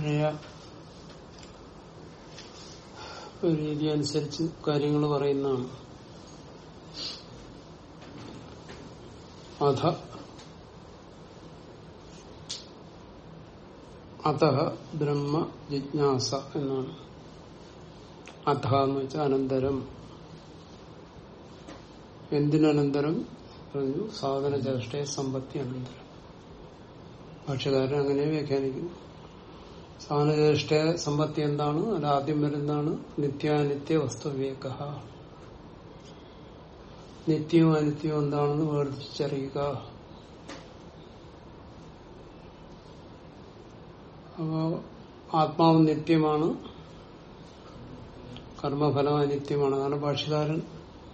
പഴയ രീതി അനുസരിച്ച് കാര്യങ്ങൾ പറയുന്നതാണ്. അധ. അത ബ്രഹ്മ ജിജ്ഞാസ എന്നാണ്. അധ എന്ന് വെച്ചാൽ അനന്തരം. എന്തിനനന്തരം? പറഞ്ഞു സാധന ചേഷ്ടയെ സമ്പത്തി അനന്തരം. ഭാഷകാരൻ അങ്ങനെ വ്യാഖ്യാനിക്കുന്നു സാധനചേഷ്ട സമ്പത്തി എന്താണ്? അത് ആദ്യം വരുന്നതാണ് നിത്യാനിത്യ വസ്തുവിവേക നിത്യവും അനിത്യവും എന്താണെന്ന് വേർതിരിച്ചറിയുക. അപ്പോ ആത്മാവ് നിത്യമാണ് കർമ്മഫലം അനിത്യമാണ് കാരണം ഭാഷകാരൻ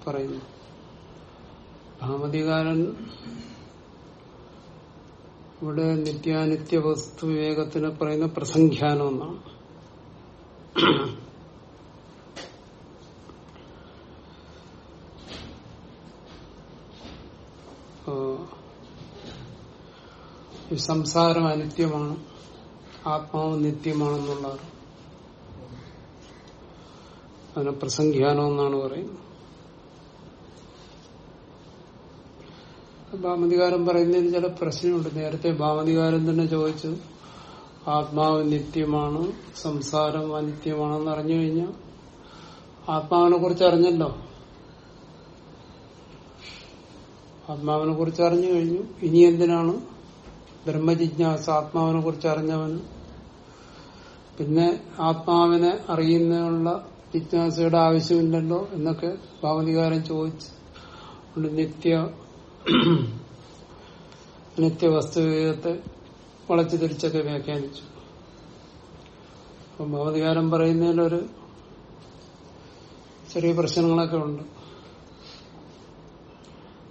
പറയുന്നു. ഭാമതികാരൻ ഇവിടെ നിത്യാനിത്യ വസ്തു വിവേകത്തിന് പറയുന്ന പ്രസംഖ്യാനം എന്നാണ്. ഈ സംസാരം അനിത്യമാണ് ആത്മാവ് നിത്യമാണെന്നുള്ളത് അതിനെ പ്രസംഖ്യാനം എന്നാണ് പറയുന്നത്. ഭാമതികാരൻ പറയുന്നതിന് ചില പ്രശ്നമുണ്ട്. നേരത്തെ ഭാമതികാരം തന്നെ ചോദിച്ചു. ആത്മാവ് നിത്യമാണ് സംസാരം അനിത്യമാണെന്ന് അറിഞ്ഞു കഴിഞ്ഞാൽ ആത്മാവിനെ കുറിച്ച് അറിഞ്ഞല്ലോ. ആത്മാവിനെ കുറിച്ച് അറിഞ്ഞു കഴിഞ്ഞു. ഇനി എന്തിനാണ്? ബ്രഹ്മജിജ്ഞാസ ആത്മാവിനെ കുറിച്ച് അറിഞ്ഞവന് പിന്നെ ആത്മാവിനെ അറിയുന്നതിനുള്ള ജിജ്ഞാസയുടെ ആവശ്യമില്ലല്ലോ എന്നൊക്കെ ഭാവതികാരം ചോദിച്ചു. നിത്യ നിത്യവസ്തുവിധത്തെ വളച്ചു തിരിച്ചൊക്കെ വ്യാഖ്യാനിച്ചു. അപ്പം ഭൗതികാരം പറയുന്നതിലൊരു ചെറിയ പ്രശ്നങ്ങളൊക്കെ ഉണ്ട്.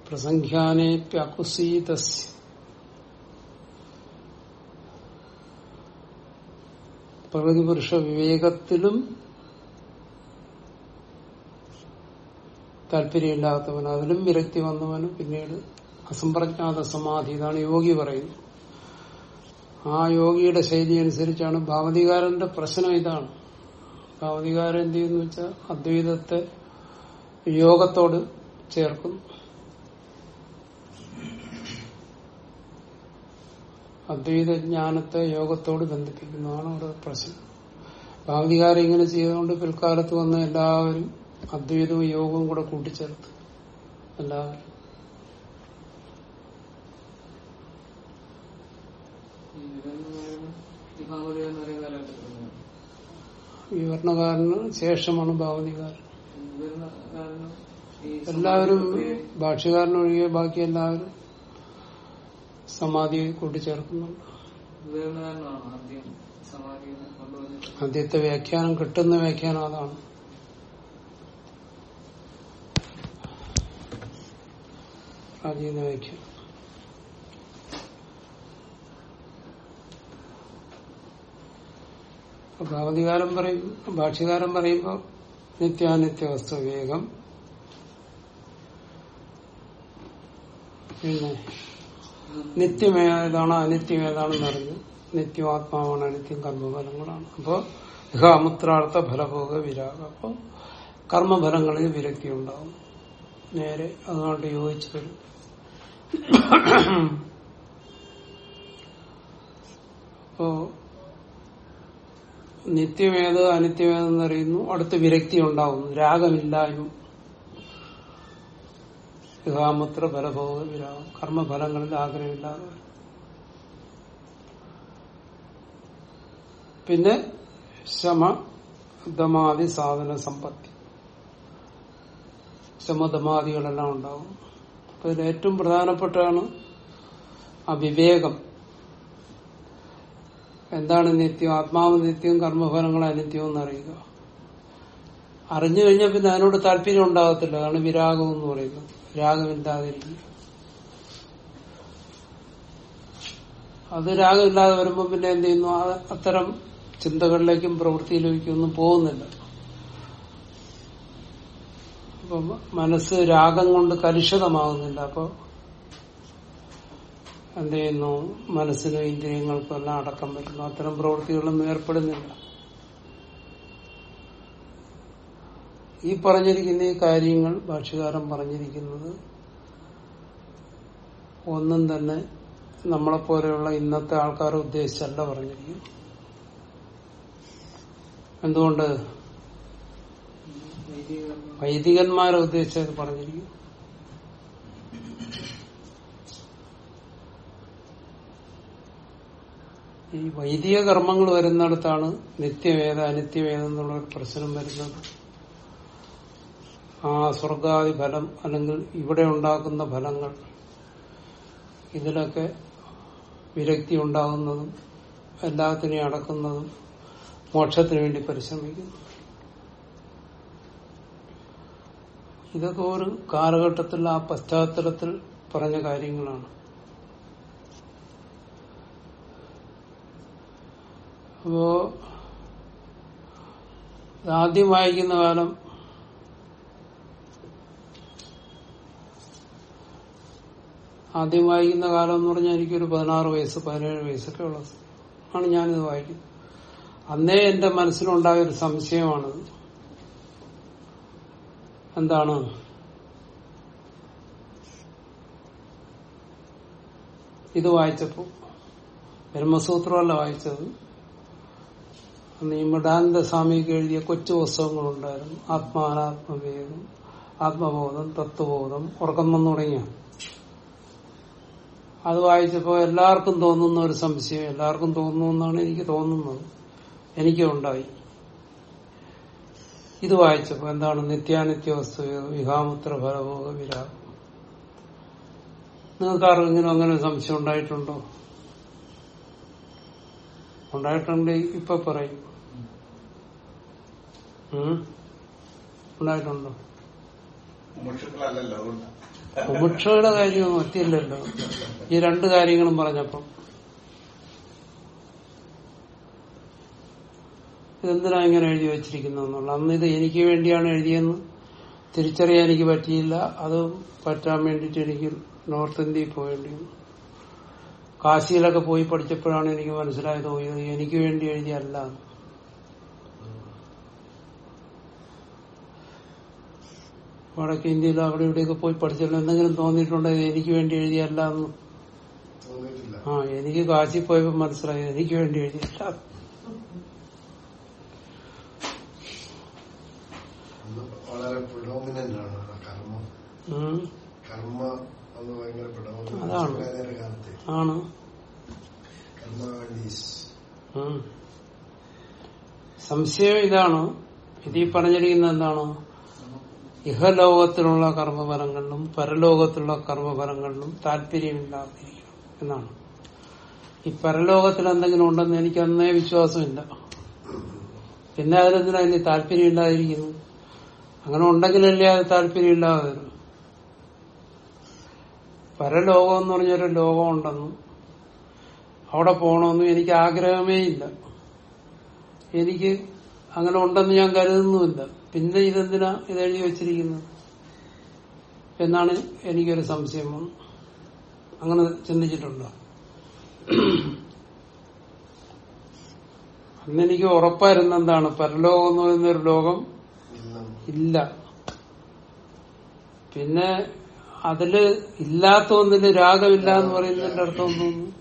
പ്രസംഖ്യാനെ പ്യാക്കുസീതസ് പ്രകൃതി പുരുഷ വിവേകത്തിലും താല്പര്യമില്ലാത്തവനും അതിലും വിരക്തി വന്നവനും പിന്നീട് അസംപ്രജ്ഞാത സമാധി ഇതാണ് യോഗി പറയുന്നത്. ആ യോഗിയുടെ ശൈലി അനുസരിച്ചാണ് ഭാവതികാരന്റെ പ്രശ്നം ഇതാണ്. ഭാവതികാരൻ എന്ത് ചെയ്യുന്നു വെച്ചാൽ അദ്വൈതത്തെ യോഗത്തോട് ചേർക്കുന്നു. അദ്വൈത ജ്ഞാനത്തെ യോഗത്തോട് ബന്ധിപ്പിക്കുന്നതാണ് അവിടെ പ്രശ്നം. ഭാവതികാരം ഇങ്ങനെ ചെയ്തുകൊണ്ട് പിൽക്കാലത്ത് വന്ന എല്ലാവരും അദ്വൈതവും യോഗവും കൂടെ കൂട്ടിച്ചേർത്ത്. എല്ലാവരും. വിവരണകാരന് ശേഷമാണ് ഭാവതികാരൻ എല്ലാവരും ഭാഷ്യകാരനൊഴികെ ബാക്കി എല്ലാവരും സമാധി കൂട്ടിച്ചേർക്കുന്നുണ്ട്. ആദ്യത്തെ വ്യാഖ്യാനം കിട്ടുന്ന വ്യാഖ്യാനം അതാണ്. പ്രാചീന വ്യാഖ്യാനം. ഭാവതികാരം പറയും ഭാഷ്യകാരം പറയുമ്പോ നിത്യാനിത്യ വസ്തു വേഗം. പിന്നെ നിത്യമേതാണോ അനിത്യമേതാണെന്ന് അറിഞ്ഞ് നിത്യം ആത്മാവാണ് അനിത്യം കർമ്മഫലങ്ങളാണ്. അപ്പോ ഇഹാമുത്രാർത്ഥ ഫലഭോഗ വിരാഗം. അപ്പോ കർമ്മഫലങ്ങളിൽ വിരക്തി ഉണ്ടാവും. നേരെ അതുകൊണ്ട് യോജിച്ചു വരും അപ്പോ നിത്യമേത് അനിത്യമേതെന്നറിയുന്നു അടുത്ത് വിരക്തി ഉണ്ടാവുന്നു. രാഗമില്ലായ്മ. വിഹാമുത്ര ഫലഭോഗ വിരാഗം കർമ്മഫലങ്ങളിൽ ആഗ്രഹമില്ലാതെ. പിന്നെ ശമ ദമാദി സാധന സമ്പത്തി. ശമദമാദികളെല്ലാം ഉണ്ടാവും. അപ്പൊ ഇതിൽ ഏറ്റവും പ്രധാനപ്പെട്ടാണ് ആ വിവേകം. എന്താണ് നിത്യം? ആത്മാവ് നിത്യം കർമ്മഫലങ്ങൾ അനിത്യം എന്ന് അറിയുക അറിഞ്ഞു കഴിഞ്ഞാൽ പിന്നെ അതിനോട് താല്പര്യം ഉണ്ടാകത്തില്ല. അതാണ് വിരാഗം എന്ന് പറയുന്നത്. രാഗമില്ലാതിരിക്കുക അത് രാഗമില്ലാതെ വരുമ്പോൾ പിന്നെ എന്ത് ചെയ്യുന്നു? അത്തരം ചിന്തകളിലേക്കും പ്രവൃത്തിയിലേക്കും ഒന്നും പോകുന്നില്ല. അപ്പം മനസ്സ് രാഗം കൊണ്ട് കലുഷിതമാകുന്നില്ല. അപ്പൊ എന്ത് ചെയ്യുന്നു മനസ്സിനും ഇന്ദ്രിയങ്ങൾക്കും എല്ലാം അടക്കം വരുന്നു. അത്തരം പ്രവൃത്തികളൊന്നും ഏർപ്പെടുന്നില്ല. ഈ പറഞ്ഞിരിക്കുന്ന ഈ കാര്യങ്ങൾ ഭാഷകാരം പറഞ്ഞിരിക്കുന്നത് ഒന്നും തന്നെ നമ്മളെപ്പോലെയുള്ള ഇന്നത്തെ ആൾക്കാരെ ഉദ്ദേശിച്ചല്ല പറഞ്ഞിരിക്കും. എന്തുകൊണ്ട്? വൈദികന്മാരെ ഉദ്ദേശിച്ചത് പറഞ്ഞിരിക്കുന്നു ഈ വൈദിക കർമ്മങ്ങൾ വരുന്നിടത്താണ് നിത്യവേദ അനിത്യവേദ എന്നുള്ള ഒരു പ്രശ്നം വരുന്നത്. ആ സ്വർഗാദി ഫലം അല്ലെങ്കിൽ ഇവിടെ ഉണ്ടാക്കുന്ന ഫലങ്ങൾ ഇതിലൊക്കെ വിരക്തി ഉണ്ടാകുന്നതും എല്ലാത്തിനെയും അടക്കുന്നതും മോക്ഷത്തിന് വേണ്ടി പരിശ്രമിക്കുന്നു. ഇതൊക്കെ ഒരു കാലഘട്ടത്തിൽ ആ പശ്ചാത്തലത്തിൽ പറഞ്ഞ കാര്യങ്ങളാണ്. അപ്പോ ആദ്യം വായിക്കുന്ന കാലം. ആദ്യം വായിക്കുന്ന കാലം എന്ന് പറഞ്ഞാൽ എനിക്കൊരു പതിനാറ് വയസ്സ് പതിനേഴ് വയസ്സൊക്കെ ഉള്ള ആണ് ഞാനിത് വായിക്കുന്നത്. അന്നേ എന്റെ മനസ്സിലുണ്ടായ ഒരു സംശയമാണ്. എന്താണ്? ഇത് വായിച്ചപ്പോ ബ്രഹ്മസൂത്രമല്ല വായിച്ചത്. അന്ന് ഈ മൃഡാനന്ദ സ്വാമിക്ക് എഴുതിയ കൊച്ചു പുസ്തകങ്ങളുണ്ടായിരുന്നു. ആത്മാനാത്മവേദം ആത്മബോധം തത്വബോധം ഉറക്കം വന്നു തുടങ്ങിയ. അത് വായിച്ചപ്പോ എല്ലാവർക്കും തോന്നുന്ന ഒരു സംശയം എല്ലാവർക്കും തോന്നുന്നു എന്നാണ് എനിക്ക് തോന്നുന്നത്. എനിക്കും ഉണ്ടായി. ഇത് വായിച്ചപ്പോ എന്താണ് നിത്യാനിത്യ വസ്തു വിഹാമുത്ര ഫലഭോഗ വിരാഗം നിങ്ങൾക്ക് ആർക്കെങ്കിലും അങ്ങനെ ഒരു സംശയം ഉണ്ടായിട്ടുണ്ടോ? ഉണ്ടായിട്ടുണ്ടെങ്കിൽ ഇപ്പൊ പറയും? ഉണ്ടായിട്ടുണ്ടോ? കാര്യം മുമുക്ഷയുടെ കാര്യമൊന്നും എത്തിയില്ലല്ലോ ഈ രണ്ട് കാര്യങ്ങളും പറഞ്ഞപ്പം. ഇതെന്തിനാ ഇങ്ങനെ എഴുതി വെച്ചിരിക്കുന്നതെന്നുള്ള അന്ന് ഇത് എനിക്ക് വേണ്ടിയാണ് എഴുതിയെന്ന് തിരിച്ചറിയാൻ എനിക്ക് പറ്റിയില്ല. അത് പറ്റാൻ വേണ്ടിയിട്ട് എനിക്ക് നോർത്ത് ഇന്ത്യയിൽ പോകേണ്ടി കാശിയിലൊക്കെ പോയി പഠിച്ചപ്പോഴാണ് എനിക്ക് മനസ്സിലായത് എനിക്ക് വേണ്ടി എഴുതിയല്ല വടക്കേ ഇന്ത്യയിൽ അവിടെ ഇവിടെയൊക്കെ പോയി പഠിച്ചല്ലോ എന്തെങ്കിലും തോന്നിയിട്ടുണ്ടോ? എനിക്ക് വേണ്ടി എഴുതിയല്ല എന്ന് ആ എനിക്ക് കാശി പോയപ്പോ മനസ്സിലായി. എനിക്ക് വേണ്ടി എഴുതിയല്ല. അന്ന് വളരെ പ്രിഡോമിനന്റ് ആണ് കർമ്മം. കർമ്മ ഭയങ്കര പ്രിഡോമിനന്റ് സംശയം ഇതാണ്. ഇത് ഈ പറഞ്ഞിരിക്കുന്നത് എന്താണ്? ഇഹലോകത്തിലുള്ള കർമ്മഫലങ്ങളിലും പരലോകത്തിലുള്ള കർമ്മഫലങ്ങളിലും താല്പര്യമില്ലാതിരിക്കണം എന്നാണ്. ഈ പരലോകത്തിൽ എന്തെങ്കിലും ഉണ്ടെന്ന് എനിക്ക് അന്നേ വിശ്വാസമില്ല. പിന്നെ അതിലെന്തിനാ താല്പര്യം ഇല്ലാതിരിക്കുന്നു അങ്ങനെ ഉണ്ടെങ്കിലല്ലേ അത് താല്പര്യം ഇല്ലാതെ പരലോകം എന്ന് പറഞ്ഞൊരു ലോകം ഉണ്ടെന്നും അവിടെ പോകണമെന്നും എനിക്ക് ആഗ്രഹമേ ഇല്ല. എനിക്ക് അങ്ങനെ ഉണ്ടെന്ന് ഞാൻ കരുതുന്നുമില്ല. പിന്നെ ഇതെന്തിനാ ഇത് എഴുതി വെച്ചിരിക്കുന്നത്? എന്നാണ് എനിക്കൊരു സംശയം. അങ്ങനെ ചിന്തിച്ചിട്ടുണ്ടോ? അന്ന് എനിക്ക് ഉറപ്പായിരുന്ന എന്താണ് പരലോകം എന്ന് പറയുന്ന ഒരു ലോകം ഇല്ല. പിന്നെ അതിൽ ഇല്ലാത്ത ഒന്നിന് രാഗമില്ല എന്ന് പറയുന്നതിന്റെ അർത്ഥം തോന്നുന്നു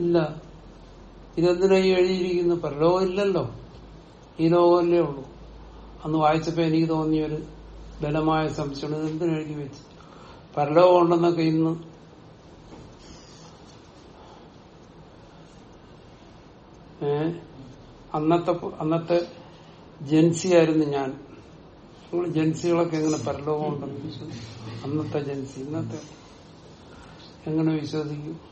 ഇല്ല. ഇതെന്തിനാ ഈ എഴുതിയിരിക്കുന്നു പരലോകം ഇല്ലല്ലോ. ഈ ലോകമല്ലേ ഉള്ളൂ. അന്ന് വായിച്ചപ്പോ എനിക്ക് തോന്നിയ ഒരു ബലമായ സംശയം ഇതെന്തിനു എഴുതി വെച്ച്? പരലോകം ഉണ്ടെന്നൊക്കെ ഇന്ന് അന്നത്തെ അന്നത്തെ ജൻസിയായിരുന്നു ഞാൻ. നിങ്ങൾ ജൻസികളൊക്കെ എങ്ങനെ പരലോകം ഉണ്ടെന്ന് അന്നത്തെ ജൻസി. ഇന്നത്തെ എങ്ങനെ വിശ്വസിക്കും?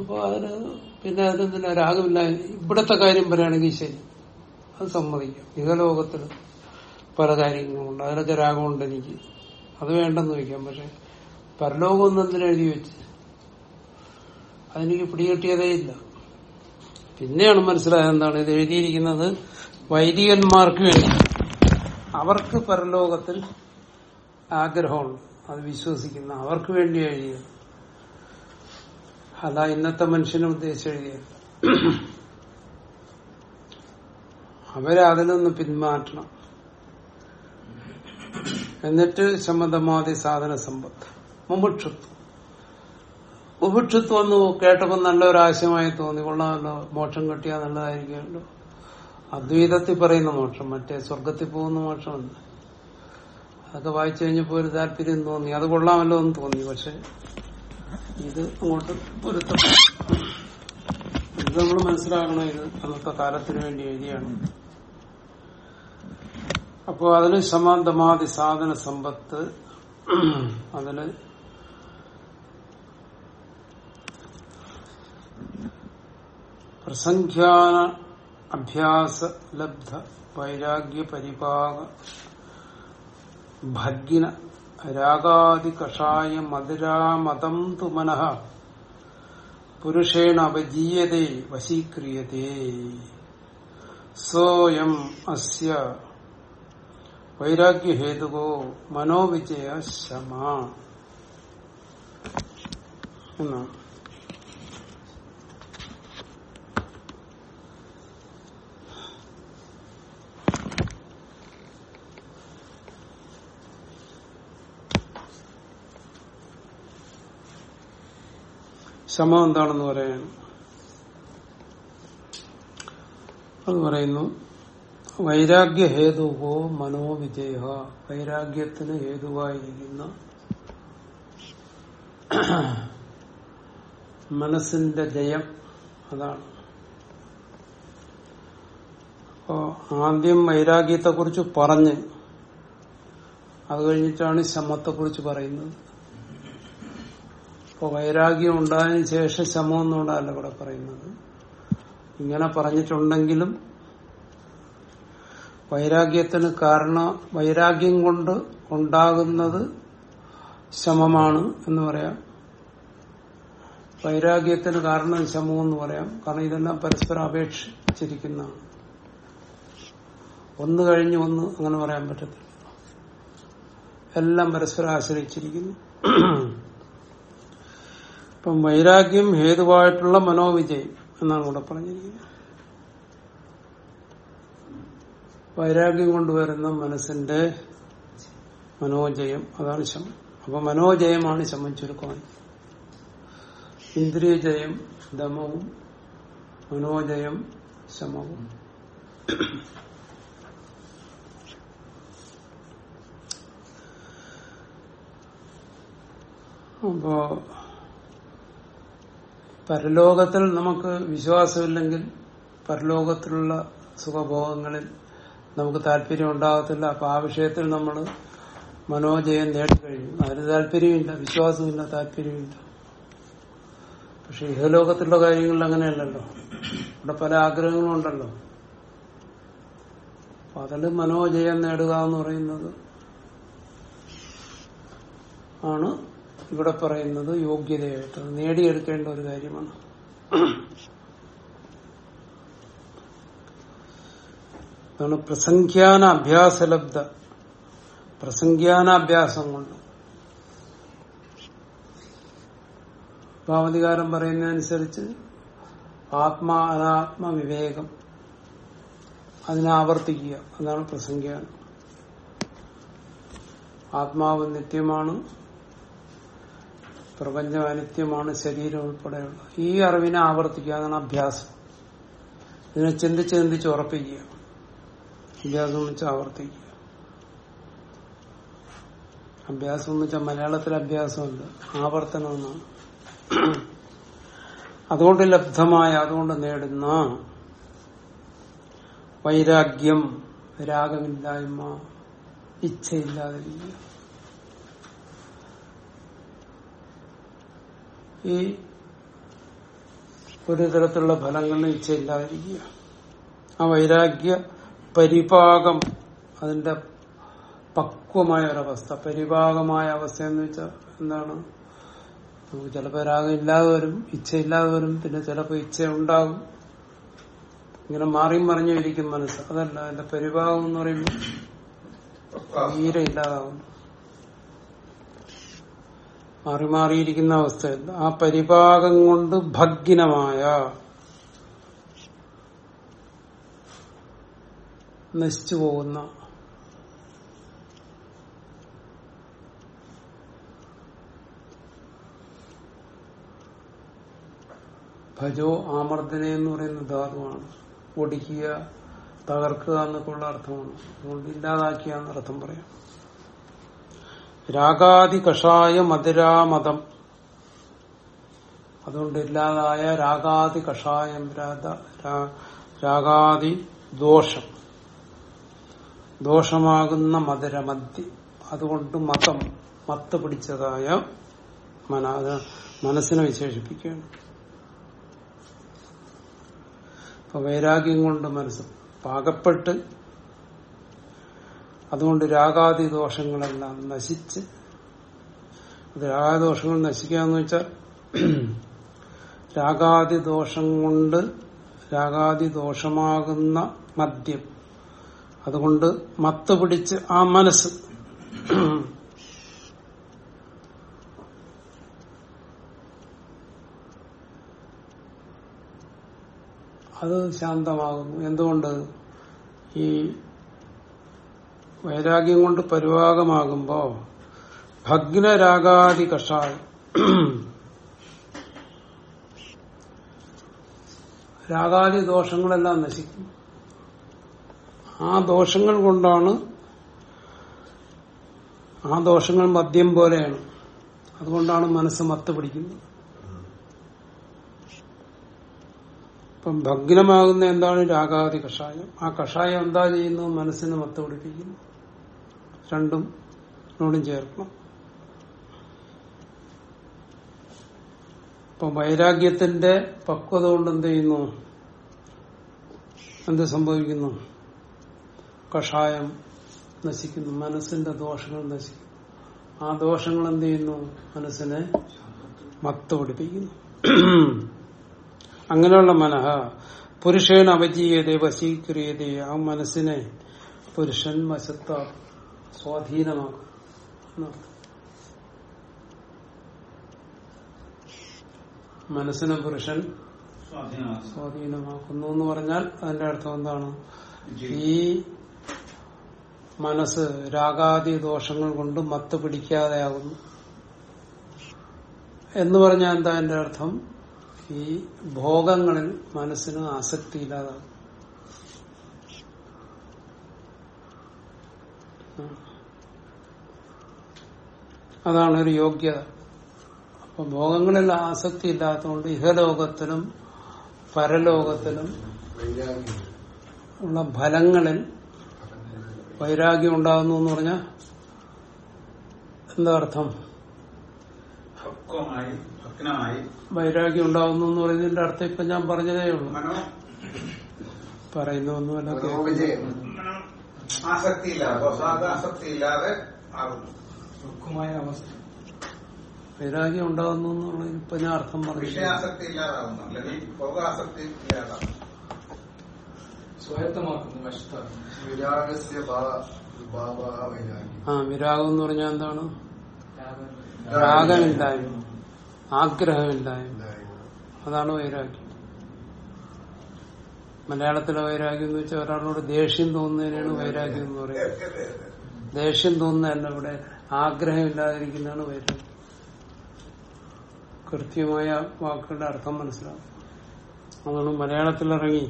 അപ്പൊ അതിന് പിന്നെ അതിനെന്തിനാ? രാഗമില്ല. ഇവിടത്തെ കാര്യം പറയുകയാണെങ്കിൽ ശരി. അത് സമ്മതിക്കാം. ഇഹലോകത്തിൽ പല കാര്യങ്ങളുണ്ട് അതിനൊക്കെ രാഗമുണ്ട് എനിക്ക്. അത് വേണ്ടെന്ന് വയ്ക്കാം. പക്ഷെ പരലോകം ഒന്നും എന്തിനു എഴുതി വെച്ച്? അതെനിക്ക് പിടികിട്ടിയതേ ഇല്ല. പിന്നെയാണ് മനസ്സിലായത് എന്താണ്? ഇത് എഴുതിയിരിക്കുന്നത് വൈദികന്മാർക്ക് വേണ്ടി. അവർക്ക് പരലോകത്തിൽ ആഗ്രഹമുണ്ട്. അത് വിശ്വസിക്കുന്ന അവർക്ക് വേണ്ടി എഴുതിയത്. അല്ല ഇന്നത്തെ മനുഷ്യനെ ഉദ്ദേശിച്ച് എഴുതിയത് അവരെ അതിൽ പിന്മാറ്റണം. എന്നിട്ട് ശമതമാതി സാധന സമ്പത്ത്. മുമുക്ഷത്വം. മുമുക്ഷത്വം ഒന്ന് കേട്ടപ്പോൾ നല്ലൊരാശയമായി തോന്നി. കൊള്ളാമല്ലോ. മോക്ഷം കിട്ടിയാൽ നല്ലതായിരിക്കുമല്ലോ. അദ്വൈതത്തിൽ പറയുന്ന മോക്ഷം. മറ്റേ സ്വർഗത്തിൽ പോകുന്ന മോക്ഷമല്ല. അതൊക്കെ വായിച്ചു കഴിഞ്ഞപ്പോ ഒരു താല്പര്യം തോന്നി. അത് കൊള്ളാമല്ലോ എന്ന് തോന്നി. പക്ഷെ ഇത് അങ്ങോട്ട് പൊരുത്തം ഇത് നമ്മൾ മനസ്സിലാക്കണം ഇത് അന്നത്തെ കാലത്തിന് വേണ്ടി എഴുതിയാണ്. അപ്പോ അതിന് സമാന്തമാതി സാധന സമ്പത്ത് അതിന് പ്രസംഖ്യാന അഭ്യാസ ലബ്ധ വൈരാഗ്യ പരിപാക ഭഗ്ന രാഗാദി കഷായ മധുരാമതം തു മനഃ. പുരുഷേണ അപജീയതേ വശീക്രിയതേ. സോയം അസ്യ വൈരാഗ്യഹേതുകോ മനോവിജയ ശമ. എന്നാണ്. ശമം എന്താണെന്ന് പറയാൻ. അത് പറയുന്നു വൈരാഗ്യ ഹേതുവോ മനോവിജയ വൈരാഗ്യത്തിന് ഹേതുവായിരിക്കുന്ന മനസ്സിന്റെ ജയം അതാണ്. അപ്പോ ആദ്യം വൈരാഗ്യത്തെ കുറിച്ച് പറഞ്ഞ് അത് കഴിഞ്ഞിട്ടാണ് ശമത്തെക്കുറിച്ച് പറയുന്നത്. അപ്പൊ വൈരാഗ്യം ഉണ്ടായതിനു ശേഷം ശമം എന്നുള്ളതല്ല ഇവിടെ പറയുന്നത്. ഇങ്ങനെ പറഞ്ഞിട്ടുണ്ടെങ്കിലും വൈരാഗ്യത്തിന് കാരണം വൈരാഗ്യം കൊണ്ട് ഉണ്ടാകുന്നത് ശമമാണ് എന്ന് പറയാം. വൈരാഗ്യത്തിന് കാരണം ശമം എന്ന് പറയാം. കാരണം ഇതെല്ലാം പരസ്പരം അപേക്ഷിച്ചിരിക്കുന്നതാണ്. ഒന്ന് കഴിഞ്ഞ് ഒന്ന് അങ്ങനെ പറയാൻ പറ്റത്തില്ല. എല്ലാം പരസ്പരം ആശ്രയിച്ചിരിക്കുന്നു. ഇപ്പം വൈരാഗ്യം ഹേതുവായിട്ടുള്ള മനോവിജയം എന്നാണ് ഇവിടെ പറഞ്ഞിരിക്കുന്നത്. വൈരാഗ്യം കൊണ്ടുവരുന്ന മനസ്സിന്റെ മനോജയം അതാണ് ശമം. അപ്പൊ മനോജയമാണ് ശമം ചുരുക്കം ഇന്ദ്രിയജയം ദമവും മനോജയം ശമവും. അപ്പോ പരലോകത്തിൽ നമുക്ക് വിശ്വാസമില്ലെങ്കിൽ പരലോകത്തിലുള്ള സുഖഭോഗങ്ങളിൽ നമുക്ക് താല്പര്യം ഉണ്ടാകത്തില്ല. അപ്പൊ ആ വിഷയത്തിൽ നമ്മൾ മനോജയം നേടിക്കഴിഞ്ഞു. അതിന് താല്പര്യമില്ല വിശ്വാസമില്ല താല്പര്യമില്ല. പക്ഷെ ഇഹലോകത്തിലുള്ള കാര്യങ്ങളിൽ അങ്ങനെയല്ലല്ലോ. ഇവിടെ പല ആഗ്രഹങ്ങളും ഉണ്ടല്ലോ. അപ്പൊ അതിൽ മനോജയം നേടുക എന്ന് പറയുന്നത് ആണ് ഇവിടെ പറയുന്നത് യോഗ്യതയായിട്ട് നേടിയെടുക്കേണ്ട ഒരു കാര്യമാണ്. അതാണ് പ്രസംഖ്യാന അഭ്യാസലബ്ധ പ്രസംഖ്യാനാഭ്യാസം കൊണ്ട് ഭാവതികാരം പറയുന്നതനുസരിച്ച് ആത്മാ അനാത്മവിവേകം അതിനെ ആവർത്തിക്കുക. അതാണ് പ്രസംഖ്യാനം. ആത്മാവ് നിത്യമാണ്. പ്രപഞ്ചം അനിത്യമാണ് ശരീരം ഉൾപ്പെടെയുള്ള ഈ അറിവിനെ ആവർത്തിക്കുക അതാണ് അഭ്യാസം. ഇതിനെ ചിന്തിച്ച് ചിന്തിച്ച് ഉറപ്പിക്കുക. അഭ്യാസം വെച്ച് ആവർത്തിക്കുക. അഭ്യാസം എന്ന് വെച്ചാൽ മലയാളത്തിൽ അഭ്യാസമുണ്ട് ആവർത്തനം എന്നാണ് അതുകൊണ്ട് ലബ്ധമായ അതുകൊണ്ട് നേടുന്ന വൈരാഗ്യം രാഗമില്ലായ്മ ഇച്ഛയില്ലാതിരിക്കുക. ഈ ഒരു തരത്തിലുള്ള ഫലങ്ങളിൽ ഇച്ഛയില്ലാതിരിക്കുക. ആ വൈരാഗ്യ പരിപാകം അതിന്റെ പക്വമായ ഒരവസ്ഥ പരിപാകമായ അവസ്ഥ എന്ന് വെച്ചാൽ എന്താണ്? നമുക്ക് ചിലപ്പോൾ രാഗം ഇല്ലാതെ വരും ഇച്ഛയില്ലാതെ വരും പിന്നെ ചിലപ്പോൾ ഇച്ഛ ഉണ്ടാകും ഇങ്ങനെ മാറി മറിഞ്ഞു ഇരിക്കും മനസ്സ്. അതല്ല അതിന്റെ പരിഭാഗം എന്ന് പറയുമ്പോൾ തീരെ ഇല്ലാതാകും മാറി മാറിയിരിക്കുന്ന അവസ്ഥയിൽ ആ പരിഭാഗം കൊണ്ട് ഭഗ്നമായ നശിച്ചു പോകുന്ന ഭജോ ആമർദ്ദന എന്ന് പറയുന്ന ധാതുവാണ്. ഒടിക്കുക തകർക്കുക എന്നൊക്കെയുള്ള അർത്ഥമാണ്. അതുകൊണ്ട് ഇല്ലാതാക്കിയ എന്നർത്ഥം പറയാം. രാഗാദി കഷായ മധുരാമതം അതുകൊണ്ട് ഇല്ലാതായ രാഗാദി കഷായം രാഗാദി ദോഷം ദോഷമാകുന്ന മധുരമദ്യ. അതുകൊണ്ട് മതം മത്ത് പിടിച്ചതായ മന മനസ്സിനെ വിശേഷിപ്പിക്കുകയാണ്. അപ്പൊ വൈരാഗ്യം കൊണ്ട് മനസ്സ് പാകപ്പെട്ട് അതുകൊണ്ട് രാഗാദി ദോഷങ്ങളെല്ലാം നശിച്ച് രാഗദോഷങ്ങൾ നശിക്കാന്ന് വെച്ചാൽ രാഗാദി ദോഷം കൊണ്ട് രാഗാദി ദോഷമാകുന്ന മദ്യം. അതുകൊണ്ട് മത്ത് പിടിച്ച് ആ മനസ്സ്. അത് ശാന്തമാകുന്നു. എന്തുകൊണ്ട്? ഈ വൈരാഗ്യം കൊണ്ട് പരിവാഹമാകുമ്പോ ഭഗ്നരാഗാദി കഷായം രാഗാദി ദോഷങ്ങളെല്ലാം നശിക്കും. ആ ദോഷങ്ങൾ കൊണ്ടാണ് ആ ദോഷങ്ങൾ മദ്യം പോലെയാണ്. അതുകൊണ്ടാണ് മനസ്സ് മത്ത് പിടിക്കുന്നത്. ഇപ്പം ഭഗ്നമാകുന്ന എന്താണ് രാഗാദി കഷായം ആ കഷായം എന്താ ചെയ്യുന്നു മനസ്സിന് മത്ത് പിടിപ്പിക്കുന്നു. രണ്ടും നോടും ചേർക്കും. ഇപ്പൊ വൈരാഗ്യത്തിന്റെ പക്വത കൊണ്ട് എന്ത് ചെയ്യുന്നു? എന്ത് സംഭവിക്കുന്നു? കഷായം നശിക്കുന്നു മനസ്സിന്റെ ദോഷങ്ങൾ നശിക്കുന്നു. ആ ദോഷങ്ങൾ എന്ത് ചെയ്യുന്നു? മനസ്സിനെ മത്ത് പിടിപ്പിക്കുന്നു. അങ്ങനെയുള്ള മനഹ പുരുഷേന അവജീയതേ വശീക്രിയതേ ആ മനസ്സിനെ പുരുഷൻ വശത്ത സ്വാധീനമാക്കും. മനസ്സിനെ പുരുഷൻ സ്വാധീനമാക്കുന്നു. എന്ന് പറഞ്ഞാൽ അതിന്റെ അർത്ഥം എന്താണ്? ഈ മനസ്സ് രാഗാദി ദോഷങ്ങൾ കൊണ്ട് മത്ത് പിടിക്കാതെയാകുന്നു. എന്ന് പറഞ്ഞാൽ എന്താ എന്റെ അർത്ഥം? ഈ ഭോഗങ്ങളിൽ മനസ്സിന് ആസക്തി ഇല്ലാതാകും അതാണ് ഒരു യോഗ്യത. അപ്പൊ ഭോഗങ്ങളിൽ ആസക്തി ഇല്ലാത്തതുകൊണ്ട് ഇഹലോകത്തിലും പരലോകത്തിലും ഉള്ള ഫലങ്ങളിൽ വൈരാഗ്യം ഉണ്ടാകുന്നു എന്ന് പറഞ്ഞ എന്താ അർത്ഥം? പക്വമായി ഭഗ്നമായി വൈരാഗ്യം ഉണ്ടാകുന്നു എന്ന് പറയുന്നതിന്റെ അർത്ഥം ഇപ്പൊ ഞാൻ പറഞ്ഞതേ ഉള്ളൂ. പറയുന്നൊന്നുമല്ല കേൾക്കുന്നു. ഇല്ലാതെ പ്രസാദ ആസക്തിയില്ലാതെ ഇല്ലാതെ ആകുന്നു. ദുഃഖമായ അവസ്ഥ. വൈരാഗ്യം ഉണ്ടാകുന്നു എന്നുള്ളതിന് ഇപ്പൊ ഞാൻ അർത്ഥം പറഞ്ഞു വിഷയാസക്തി ഇല്ലാതാവുന്നു അല്ലെങ്കിൽ ഭോഗാസക്തി വൈരാഗ്യം. ആ വിരാഗം എന്ന് പറഞ്ഞാൽ എന്താണ്? രാഗമില്ലായ്മ. ആഗ്രഹമില്ലായ്മ. അതാണ് വൈരാഗ്യം. മലയാളത്തിലെ വൈരാഗ്യം എന്ന് വെച്ചാൽ ഒരാളോട് ദേഷ്യം തോന്നുന്നതിനാണ് വൈരാഗ്യം എന്ന് പറയുന്നത്. ദേഷ്യം തോന്നുന്നതല്ല ഇവിടെ ആഗ്രഹമില്ലാതിരിക്കുന്നതാണ് വൈരാഗ്യം. കൃത്യമായ വാക്കുകളുടെ അർത്ഥം മനസ്സിലാവും. അതുകൊണ്ട് മലയാളത്തിലിറങ്ങി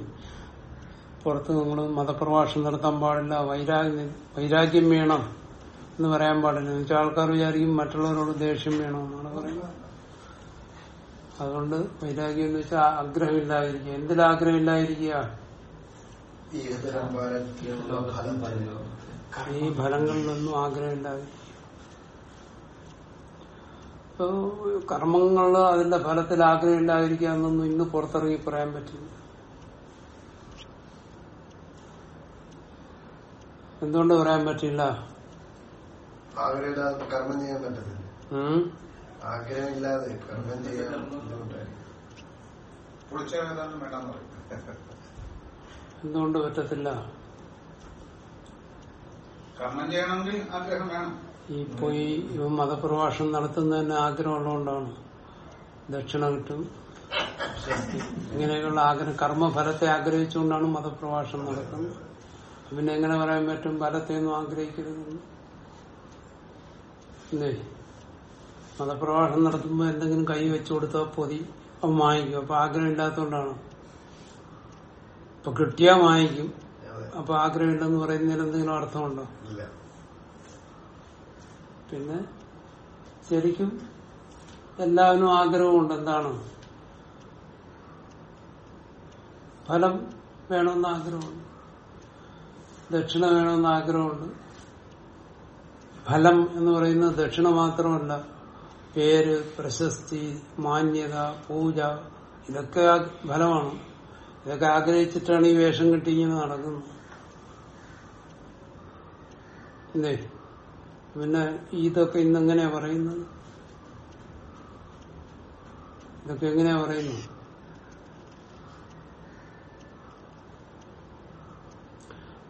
പുറത്ത് നമ്മൾ മതപ്രഭാഷണം നടത്താൻ പാടില്ല വൈരാഗ്യം വൈരാഗ്യം വേണം എന്ന് പറയാൻ പാടില്ല. എന്ന് വെച്ചാൽ ആൾക്കാർ വിചാരിക്കും മറ്റുള്ളവരോട് ദേഷ്യം വേണമെന്നാണ് പറയുന്നത്. അതുകൊണ്ട് വൈരാഗ്യം എന്ന് വെച്ചാൽ ആഗ്രഹമില്ലാതിരിക്കുക. എന്തിലാഗ്രഹമില്ലാതിരിക്കുക ഈ ഫലങ്ങളിലൊന്നും ആഗ്രഹമില്ലാതിരിക്കുക. കർമ്മങ്ങൾ അതിന്റെ ഫലത്തിൽ ആഗ്രഹമില്ലാതിരിക്കുക എന്നൊന്നും ഇന്ന് പുറത്തിറങ്ങി പറയാൻ പറ്റില്ല. എന്തുകൊണ്ട് പറയാൻ പറ്റില്ല? ആഗ്രഹമില്ലാതെ കർമ്മം ചെയ്യാൻ പറ്റത്തില്ല. ഉം? ആഗ്രഹമില്ലാതെ കർമ്മം ചെയ്യാൻ ബുദ്ധിമുട്ടായിരിക്കും പറയും. എന്തുകൊണ്ട് പറ്റത്തില്ല? കർമ്മം ചെയ്യണമെങ്കിൽ ആഗ്രഹം വേണം. ഈ പോയി ഇവ മതപ്രഭാഷണം നടത്തുന്നതിന് ആഗ്രഹമുള്ളതുകൊണ്ടാണ്. ദക്ഷിണ കിട്ടും. ഇങ്ങനെയൊക്കെയുള്ള ആഗ്രഹം കർമ്മഫലത്തെ ആഗ്രഹിച്ചുകൊണ്ടാണ് മതപ്രഭാഷണം നടക്കുന്നത്. പിന്നെ എങ്ങനെ പറയാൻ പറ്റും? ഫലത്തെയൊന്നും ആഗ്രഹിക്കരുതെന്ന് ഇല്ലേ? മതപ്രഭാഷണം നടത്തുമ്പോൾ എന്തെങ്കിലും കൈ വെച്ചു കൊടുത്താൽ പൊതി. അവൻ വാങ്ങിക്കും. അപ്പൊ ആഗ്രഹം ഇല്ലാത്തതുകൊണ്ടാണ് ഇപ്പൊ കിട്ടിയാ വാങ്ങിക്കും. അപ്പൊ ആഗ്രഹം ഇല്ലെന്ന് പറയുന്നതിന് എന്തെങ്കിലും അർത്ഥമുണ്ടോ? പിന്നെ ശരിക്കും എല്ലാവരും ആഗ്രഹമുണ്ട്. എന്താണ്? ഫലം വേണമെന്ന് ആഗ്രഹമുണ്ട്. ദക്ഷിണ വേണമെന്ന് ആഗ്രഹമുണ്ട്. ഫലം എന്ന് പറയുന്നത് ദക്ഷിണ മാത്രമല്ല. പേര് പ്രശസ്തി മാന്യത പൂജ ഇതൊക്കെ ഫലമാണ്. ഇതൊക്കെ ആഗ്രഹിച്ചിട്ടാണ് ഈ വേഷം കെട്ടി ഇങ്ങനെ നടക്കുന്നത്. ഇല്ലേ? പിന്നെ ഇതൊക്കെ ഇന്നെങ്ങനെയാ പറയുന്നത്? ഇതൊക്കെ എങ്ങനെയാ പറയുന്നത്?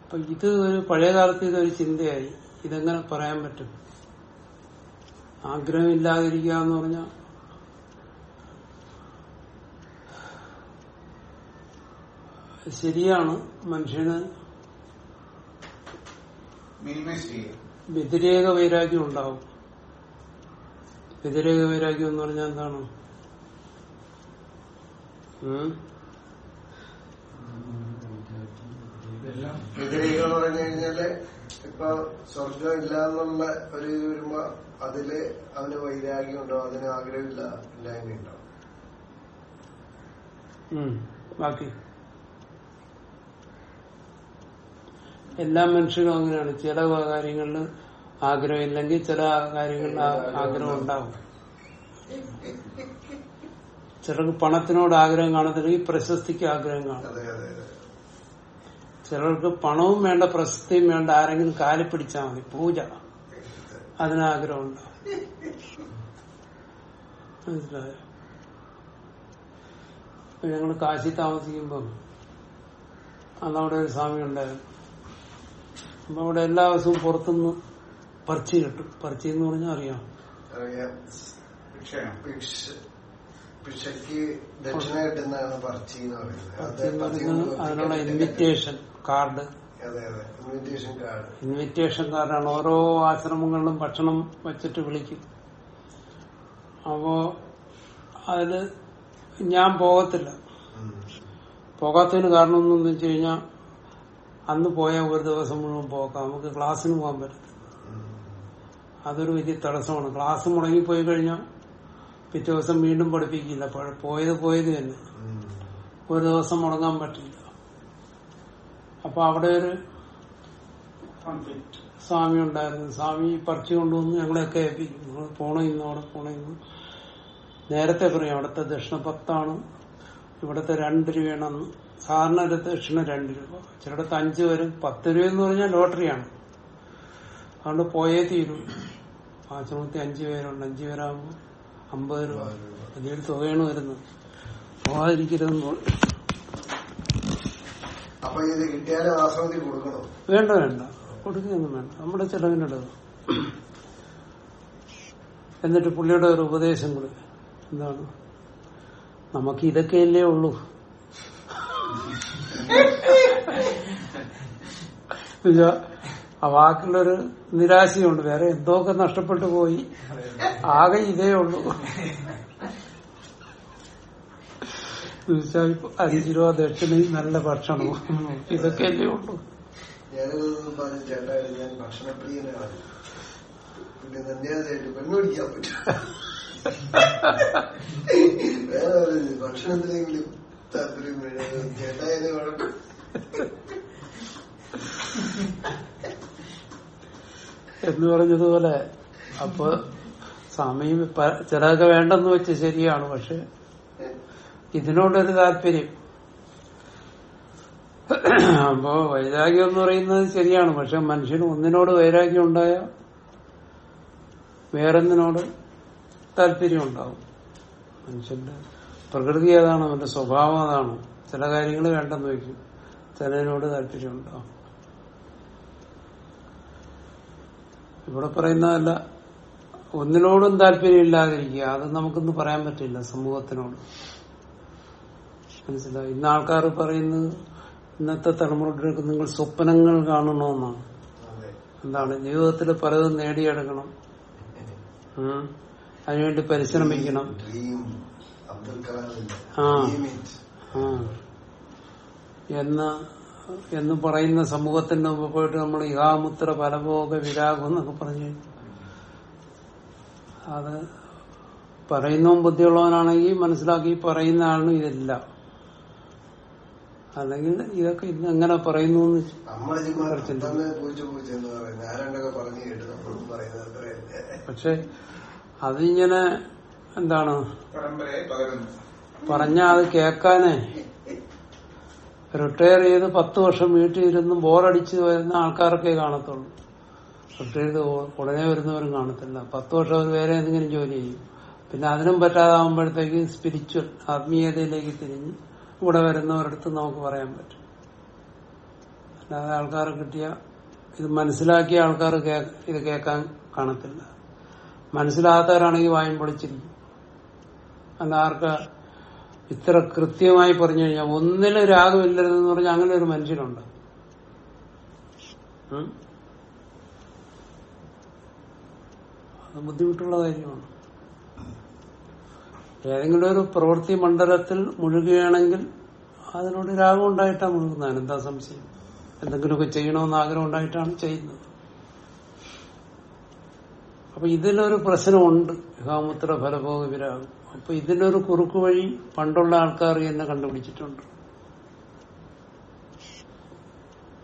അപ്പൊ ഇത് ഒരു പഴയ കാലത്ത് ഇതൊരു ചിന്തയായി. ഇതെങ്ങനെ പറയാൻ പറ്റും? ആഗ്രഹമില്ലാതിരിക്കുക എന്ന് പറഞ്ഞ ശരിയാണ്. മനുഷ്യന് വ്യതിരേക വൈരാഗ്യം ഉണ്ടാവും. വ്യതിരേക വൈരാഗ്യം എന്ന് പറഞ്ഞാൽ എന്താണ്? വ്യതിരേകം വ്യതിരികൾ പറഞ്ഞു കഴിഞ്ഞാൽ ഇപ്പൊ സ്വർഗം ഇല്ല എന്നുള്ള ഒരു ഇത് വരുമ്പോ അതിൽ അവന് വൈരാഗ്യം ഉണ്ടാവും അതിന് ആഗ്രഹമില്ല? ഇല്ലായ്മ ഉണ്ടാവും ഉം. ബാക്കി. എല്ലാ മനുഷ്യരും അങ്ങനെയാണ്. ചില കാര്യങ്ങളിൽ ആഗ്രഹമില്ലെങ്കിൽ ചില കാര്യങ്ങളിൽ ആഗ്രഹം ഉണ്ടാവും. ചിലർക്ക് പണത്തിനോട് ആഗ്രഹം കാണത്തില്ലെങ്കിൽ പ്രശസ്തിക്ക് ആഗ്രഹം കാണും ചിലർക്ക് പണവും വേണ്ട പ്രശസ്തിയും വേണ്ട ആരെങ്കിലും കാലി പിടിച്ചാൽ മതി. പൂജ. അതിനാഗ്രഹമുണ്ട്. മനസ്സിലായോ? ഞങ്ങൾ കാശി താമസിക്കുമ്പം അന്നവിടെ ഒരു സ്വാമി ഉണ്ടായിരുന്നു. അപ്പൊ അവിടെ എല്ലാ ദിവസവും പുറത്തുനിന്ന് പറിച്ചു കിട്ടും. പറിച്ചു എന്ന് പറഞ്ഞാൽ അറിയാം. പിഷയ്ക്ക് ദക്ഷിണ കിട്ടുന്നതാണ് എന്ന് പറയുന്നത് അതിനുള്ള ഇൻവിറ്റേഷൻ കാർഡ് അതെ അതെ. ഇൻവിറ്റേഷൻ കാർഡ് ഇൻവിറ്റേഷൻ കാർഡാണ് ഓരോ ആശ്രമങ്ങളിലും ഭക്ഷണം വെച്ചിട്ട് വിളിക്കും. അപ്പോ അതിൽ ഞാൻ പോകത്തില്ല. പോകാത്തതിന് കാരണം എന്ന് വെച്ച് കഴിഞ്ഞാൽ അന്ന് പോയാൽ ഒരു ദിവസം മുഴുവൻ പോക്കാം നമുക്ക് ക്ലാസ്സിന് പോകാൻ പറ്റത്തില്ല. അതൊരു വലിയ തടസ്സമാണ്. ക്ലാസ് മുടങ്ങിപ്പോയി കഴിഞ്ഞാൽ പിറ്റേ ദിവസം വീണ്ടും പഠിപ്പിക്കില്ല. പഴ- പോയത് പോയത് തന്നെ. ഒരു ദിവസം മുടങ്ങാൻ പറ്റില്ല. അപ്പൊ അവിടെ ഒരു സ്വാമി ഉണ്ടായിരുന്നു. സ്വാമി പറിച്ചു കൊണ്ടുവന്ന് ഞങ്ങളെയൊക്കെ ഏൽപ്പിക്കും. നിങ്ങൾ പോണോ ഇന്ന് അവിടെ പോണേ ഇന്ന്. നേരത്തെ പറയും അവിടുത്തെ ദക്ഷിണ പത്താണ് ഇവിടുത്തെ രണ്ട് രൂപയാണെന്ന്. സാറിന് ഒരു ദക്ഷിണ രണ്ട് രൂപ. ചിലയിടത്ത് അഞ്ച് വരും പത്ത് രൂപ എന്ന് പറഞ്ഞാൽ ലോട്ടറിയാണ്. അതുകൊണ്ട് പോയേ തീരും. ആശ്രമത്തിൽ അഞ്ചു പേരുണ്ട്. അഞ്ചു പേരാകുമ്പോൾ അമ്പത് രൂപ വലിയൊരു തുകയാണ് വരുന്നത് പോകാതിരിക്കരുതെന്ന് വേണ്ട വേണ്ട. കൊടുക്കുകയൊന്നും വേണ്ട. നമ്മുടെ ചെലവിനുള്ളത്. എന്നിട്ട് പുള്ളിയുടെ ഒരു ഉപദേശം കൂടെ. എന്താണ്? നമുക്ക് ഇതൊക്കെയല്ലേ ഉള്ളൂ. ആ വാക്കിലൊരു നിരാശയുണ്ട്. വേറെ എന്തൊക്കെ നഷ്ടപ്പെട്ടു പോയി. ആകെ ഇതേ ഉള്ളൂ. എന്നുവെച്ചാ ഇപ്പൊ അഞ്ചു രൂപ ദക്ഷിണയും നല്ല ഭക്ഷണവും ഇതൊക്കെയല്ലേ ഉള്ളൂ ഉള്ളു ഭക്ഷണത്തിലെങ്കിലും താല്പര്യം ചേട്ടായത് എന്ന് പറഞ്ഞതുപോലെ അപ്പൊ സമയം ചിലതൊക്കെ വേണ്ടെന്ന് വെച്ച് ശരിയാണ് പക്ഷെ ഇതിനോടൊരു താല്പര്യം. അപ്പോ വൈരാഗ്യം എന്ന് പറയുന്നത് ശരിയാണ് പക്ഷെ മനുഷ്യന് ഒന്നിനോട് വൈരാഗ്യം ഉണ്ടായ വേറൊന്നിനോട് താല്പര്യം ഉണ്ടാവും. മനുഷ്യന്റെ പ്രകൃതി അതാണ് അവന്റെ സ്വഭാവം അതാണ്. ചില കാര്യങ്ങൾ വേണ്ടെന്ന് വെക്കും ചിലതിനോട് താല്പര്യം ഉണ്ടാവും. ഇവിടെ പറയുന്നതല്ല ഒന്നിനോടും താല്പര്യമില്ലാതിരിക്കുക. അത് നമുക്കൊന്നും പറയാൻ പറ്റില്ല സമൂഹത്തിനോട്. മനസ്സിലായി? ഇന്ന് ആൾക്കാർ പറയുന്നത് ഇന്നത്തെ തലമുറയ്ക്ക് നിങ്ങൾ സ്വപ്നങ്ങൾ കാണണമെന്നാണ്. എന്താണ്? ജീവിതത്തിൽ പലതും നേടിയെടുക്കണം. അതിനുവേണ്ടി പരിശ്രമിക്കണം. ആ. എന്ന് എന്ന് പറയുന്ന സമൂഹത്തിന്റെ മുമ്പ് പോയിട്ട് നമ്മൾ ഇഹാമുത്ര ഫലഭോഗ വിരാഗം എന്നൊക്കെ പറഞ്ഞു അത് പറയുന്നവൻ ബുദ്ധിയുള്ളവനാണെങ്കിൽ മനസ്സിലാക്കി പറയുന്ന ആളിനും ഇതല്ല. അല്ലെങ്കിൽ ഇതൊക്കെ ഇന്ന് എങ്ങനെ പറയുന്നു പക്ഷെ അതിങ്ങനെ എന്താണ് പറഞ്ഞ അത് കേക്കാനേ. റിട്ടയർ ചെയ്ത് പത്ത് വർഷം വീട്ടിൽ ഇരുന്ന് ബോറടിച്ച് വരുന്ന ആൾക്കാരൊക്കെ കാണത്തുള്ളൂ. റിട്ടയർ ചെയ്ത് ഉ- ഉടനെ വരുന്നവരും കാണത്തില്ല. പത്ത് വർഷം അവർ വേറെ എന്തെങ്കിലും ജോലി ചെയ്യും. പിന്നെ അതിനും പറ്റാതാകുമ്പോഴത്തേക്ക് സ്പിരിച്വൽ ആത്മീയതയിലേക്ക് തിരിഞ്ഞ് ഇവിടെ വരുന്നവരടുത്ത് നമുക്ക് പറയാൻ പറ്റും. അല്ലാതെ ആൾക്കാർ കിട്ടിയ ഇത് മനസ്സിലാക്കിയ ആൾക്കാർ ഇത് കേൾക്കാൻ കാണത്തില്ല. മനസ്സിലാകാത്തവരാണെങ്കിൽ വായും പൊളിച്ചിരിക്കും. അല്ല ആർക്ക് ഇത്ര കൃത്യമായി പറഞ്ഞു കഴിഞ്ഞാൽ ഒന്നിലും രാഗമില്ലരുതെന്ന് പറഞ്ഞാൽ അങ്ങനെ ഒരു മനുഷ്യനുണ്ട്. അത് ബുദ്ധിമുട്ടുള്ള കാര്യമാണ്. ഏതെങ്കിലും ഒരു പ്രവൃത്തി മണ്ഡലത്തിൽ മുഴുകുകയാണെങ്കിൽ അതിനോട് രാഗം ഉണ്ടായിട്ടാണ് മുഴുകുന്നത്. എന്താ സംശയം? എന്തെങ്കിലുമൊക്കെ ചെയ്യണമെന്ന് ആഗ്രഹം ഉണ്ടായിട്ടാണ് ചെയ്യുന്നത്. അപ്പൊ ഇതിലൊരു പ്രശ്നമുണ്ട്. യുഗാമുത്ര ഫലഭോഗ വിരാഗം. അപ്പൊ ഇതിനൊരു കുറുക്കു വഴി പണ്ടുള്ള ആൾക്കാർ എന്നെ കണ്ടുപിടിച്ചിട്ടുണ്ട്.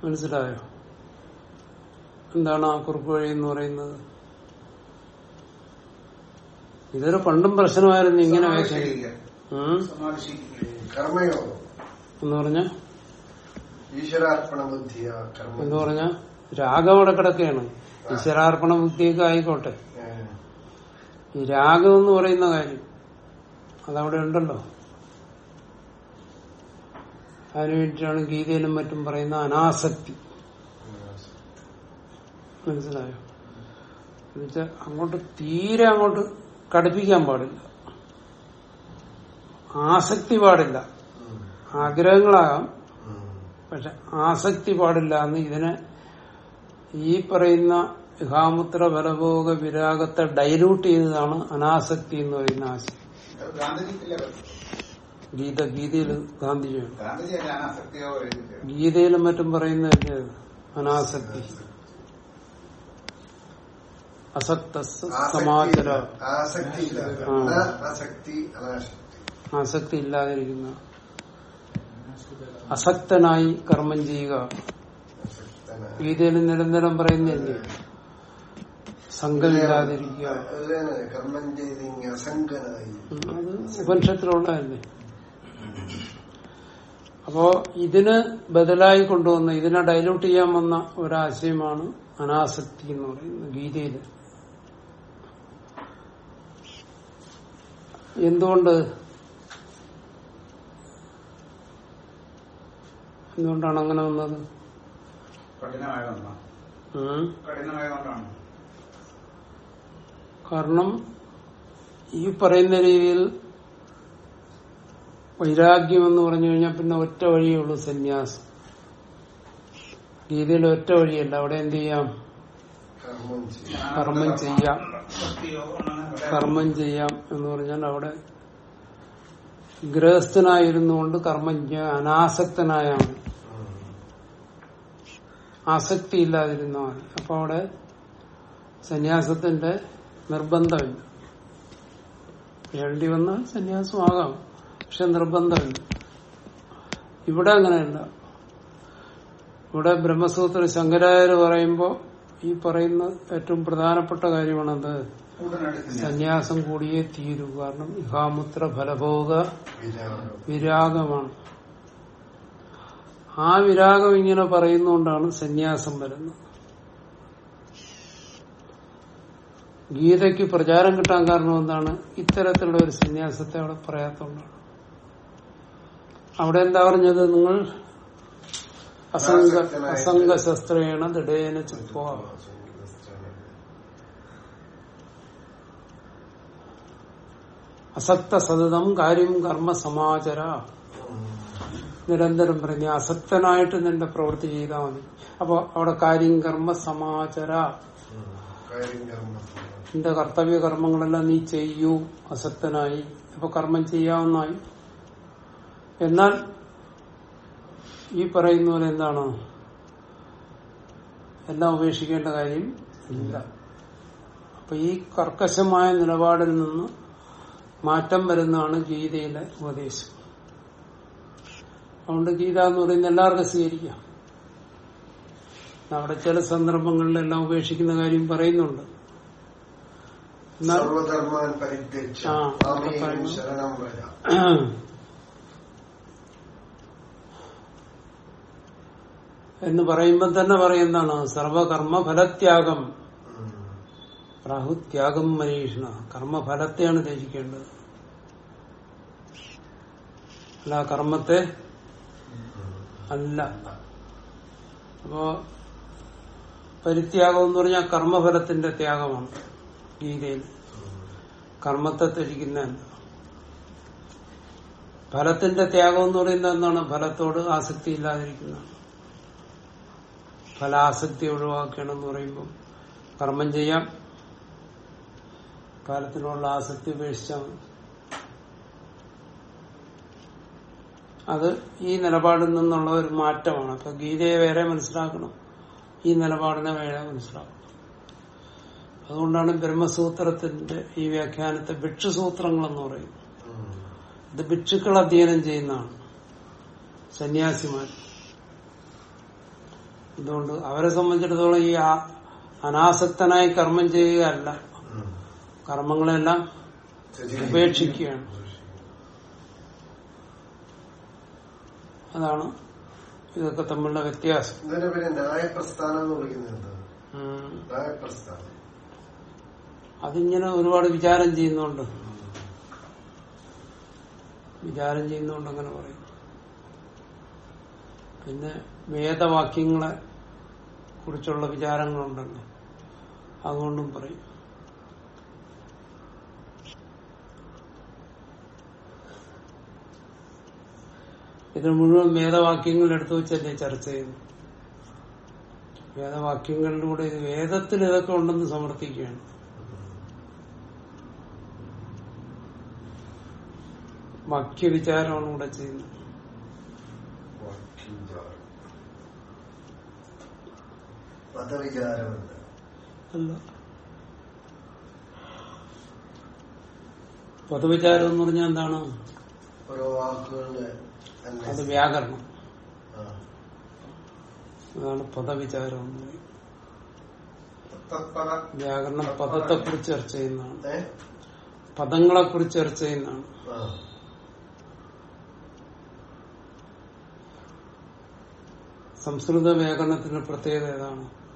മനസ്സിലായോ? എന്താണ് ആ കുറുക്കു വഴി എന്ന് പറയുന്നത്? ഇതൊരു പണ്ടും പ്രശ്നമായിരുന്നു ഇങ്ങനെ? എന്ന് പറഞ്ഞ? ഈശ്വരാർപ്പണ ബുദ്ധിയ എന്ന് പറഞ്ഞ രാഗം അവിടെ കിടക്കുകയാണ്. ഈശ്വരാർപ്പണ ബുദ്ധിയൊക്കെ ആയിക്കോട്ടെ. ഈ രാഗം എന്ന് പറയുന്ന കാര്യം അതവിടെ ഉണ്ടല്ലോ. അതിനു വേണ്ടിയിട്ടാണ് ഗീതയിലും മറ്റും പറയുന്ന അനാസക്തി. മനസ്സിലായോ? എന്നുവെച്ചാൽ അങ്ങോട്ട് തീരെ അങ്ങോട്ട് കടുപ്പിക്കാൻ പാടില്ല. ആസക്തി പാടില്ല. ആഗ്രഹങ്ങളാകാം. പക്ഷെ ആസക്തി പാടില്ല എന്ന് ഇതിനെ ഈ പറയുന്ന ഹാമുത്ര ബലഭോഗ വിരാഗത്തെ ഡൈലൂട്ട് ചെയ്തതാണ് അനാസക്തി എന്ന് പറയുന്ന ആശയം. ഗീത ഗീതയിൽ ഗാന്ധിജിയാണ്. ഗീതയിലും മറ്റും പറയുന്ന അനാസക്തി. അസക്ത സമാചര ആസക്തി ഇല്ലാതിരിക്കുന്ന അസക്തനായി കർമ്മം ചെയ്യുക. ഗീതയിൽ നിരന്തരം പറയുന്നില്ലേ സംഘമില്ലാതിരിക്കുക. അത് ഉപനിഷത്തിലുള്ളതല്ലേ? അപ്പോ ഇതിന് ബദലായി കൊണ്ടുവന്ന ഇതിനെ ഡൈലൂട്ട് ചെയ്യാൻ വന്ന ഒരാശയമാണ് അനാസക്തി എന്ന് പറയുന്നത് ഗീതയിൽ. എന്തുകൊണ്ട്? എന്തുകൊണ്ടാണ് അങ്ങനെ വന്നത്? കാരണം ഈ പറയുന്ന രീതിയിൽ വൈരാഗ്യം എന്ന് പറഞ്ഞു കഴിഞ്ഞാൽ പിന്നെ ഒറ്റ വഴിയേ ഉള്ളൂ സന്യാസം. ഗീതയിൽ ഒറ്റ വഴിയല്ല. അവിടെ എന്ത് ചെയ്യാം? കർമ്മം ചെയ്യാം. കർമ്മം ചെയ്യാം. എന്ന് പറഞ്ഞാൽ അവിടെ ഗൃഹസ്ഥനായിരുന്നുകൊണ്ട് കർമ്മം ചെയ്യാൻ അനാസക്തനായാണ്. ആസക്തി ഇല്ലാതിരുന്ന മതി അപ്പൊ അവിടെ സന്യാസത്തിന്റെ നിർബന്ധമില്ല വേണ്ടി വന്നാൽ സന്യാസമാകാം പക്ഷെ നിർബന്ധമില്ല ഇവിടെ അങ്ങനെയല്ല. ഇവിടെ ബ്രഹ്മസൂത്ര ശങ്കരാചാര്യ പറയുമ്പോൾ ഈ പറയുന്ന ഏറ്റവും പ്രധാനപ്പെട്ട കാര്യമാണത് സന്യാസം കൂടിയേ തീരൂ. കാരണം ഇഹാമുത്ര ഫലഭോഗ വിരാഗമാണ്. ആ വിരാഗം ഇങ്ങനെ പറയുന്നുകൊണ്ടാണ് സന്യാസം വരുന്നത്. ഗീതയ്ക്ക് പ്രചാരം കിട്ടാൻ കാരണം എന്താണ്? ഇത്തരത്തിലുള്ള ഒരു സന്യാസത്തെ അവിടെ പറയാത്തോണ്ടാണ്. അവിടെ എന്താ പറഞ്ഞത് നിങ്ങൾ? അസംഗ അസംഗശസ്ത്രേണ ദൃഢേന ചിത്വ അസക്ത സതതം കാര്യം കർമ്മ സമാചര. നിരന്തരം പറഞ്ഞ അസക്തനായിട്ട് നിന്റെ പ്രവൃത്തി ചെയ്താൽ മതി. അപ്പൊ അവിടെ കാര്യം കർമ്മ സമാചര. നിന്റെ കർത്തവ്യ കർമ്മങ്ങളെല്ലാം നീ ചെയ്യൂ. അസക്തനായി. അപ്പൊ കർമ്മം ചെയ്യാവുന്നായി എന്നാൽ ഈ പറയുന്ന പോലെ എന്താണ്? എല്ലാം ഉപേക്ഷിക്കേണ്ട കാര്യം ഇല്ല. അപ്പൊ ഈ കർക്കശമായ നിലപാടിൽ നിന്ന് മാറ്റം വരുന്നതാണ് ഗീതയിലെ ഉപദേശം. അതുകൊണ്ട് ഗീത എന്ന് പറയുന്നത് എല്ലാവർക്കും സ്വീകരിക്കാം. അവിടെ ചില സന്ദർഭങ്ങളിലെല്ലാം ഉപേക്ഷിക്കുന്ന കാര്യം പറയുന്നുണ്ട്. സർവധർമാൻ ആ, മാമേയം പറയുന്നു. ശരണം വര എന്ന് പറയുമ്പോൾ തന്നെ പറയുന്നതാണ് സർവകർമ്മ ഫലത്യാഗം. ഉം. രാഹു ത്യാഗം കർമ്മഫലത്തെയാണ് ത്യജിക്കേണ്ടത് അല്ല കർമ്മത്തെ അല്ല. അപ്പോ പരിത്യാഗം എന്ന് പറഞ്ഞാൽ കർമ്മഫലത്തിന്റെ ത്യാഗമാണ് ഗീതയിൽ. കർമ്മത്തെ ത്യജിക്കുന്ന ഫലത്തിന്റെ ത്യാഗം എന്ന് പറയുന്നത് എന്താണ്? ഫലത്തോട് ആസക്തി ഇല്ലാതിരിക്കുന്നതാണ് ഫലാസക്തി ഒഴിവാക്കണം എന്ന് പറയുമ്പോൾ കർമ്മം ചെയ്യാം. ഫലത്തിനുള്ള ആസക്തി ഉപേക്ഷിച്ചാൽ. അത് ഈ നിലപാടിൽ നിന്നുള്ള ഒരു മാറ്റമാണ്. അപ്പൊ ഗീതയെ വേറെ മനസ്സിലാക്കണം. ഈ നിലപാടിനെ വേറെ മനസ്സിലാക്കണം. അതുകൊണ്ടാണ് ബ്രഹ്മസൂത്രത്തിന്റെ ഈ വ്യാഖ്യാനത്തെ ഭിക്ഷുസൂത്രങ്ങൾ എന്ന് പറയുന്നത്. ഇത് ഭിക്ഷുക്കൾ അധ്യയനം ചെയ്യുന്നതാണ്. സന്യാസിമാർ. എന്തുകൊണ്ട് അവരെ സംബന്ധിച്ചിടത്തോളം ഈ ആ- അനാസക്തനായി കർമ്മം ചെയ്യുകയല്ല. കർമ്മങ്ങളെല്ലാം. ഉപേക്ഷിക്കുകയാണ്. അതാണ് ഇതൊക്കെ തമ്മിലുള്ള വ്യത്യാസം. ഇതിനെ പിന്നെ ന്യായപ്രസ്ഥാനം എന്ന് വിളിക്കുന്നത് എന്താ? ന്യായപ്രസ്ഥാനം. അതിങ്ങനെ ഒരുപാട് വിചാരം ചെയ്യുന്നുണ്ട്. വിചാരം ചെയ്യുന്നുണ്ട് അങ്ങനെ പറയും പിന്നെ വേദവാക്യങ്ങളെ കുറിച്ചുള്ള വിചാരങ്ങളുണ്ടല്ലോ. അതുകൊണ്ടും പറയും. ഇത് മുഴുവൻ വേദവാക്യങ്ങൾ എടുത്തു വെച്ചല്ലേ ചർച്ച ചെയ്തു വേദവാക്യങ്ങളിലൂടെ ഇത് വേദത്തിൽ ഇതൊക്കെ ഉണ്ടെന്ന് സമർത്ഥിക്കുകയാണ്. വാക്യവിചാരമാണ് ഇവിടെ ചെയ്യുന്നത്. മതവിചാരമുണ്ട് അല്ല. പൊതുവിചാരം എന്ന് പറഞ്ഞാൽ എന്താണ്? ഓരോ വാക്കുകളുടെ അത് വ്യാകരണം. അതാണ് പദവിചാരം എന്ന് പറയും. കുറിച്ച് വ്യാകരണം ചർച്ച ചെയ്യുന്നതാണ്. പദങ്ങളെ കുറിച്ച് ചർച്ച ചെയ്യുന്നതാണ്. സംസ്കൃത വ്യാകരണത്തിന്റെ പ്രത്യേകത ഏതാണ്?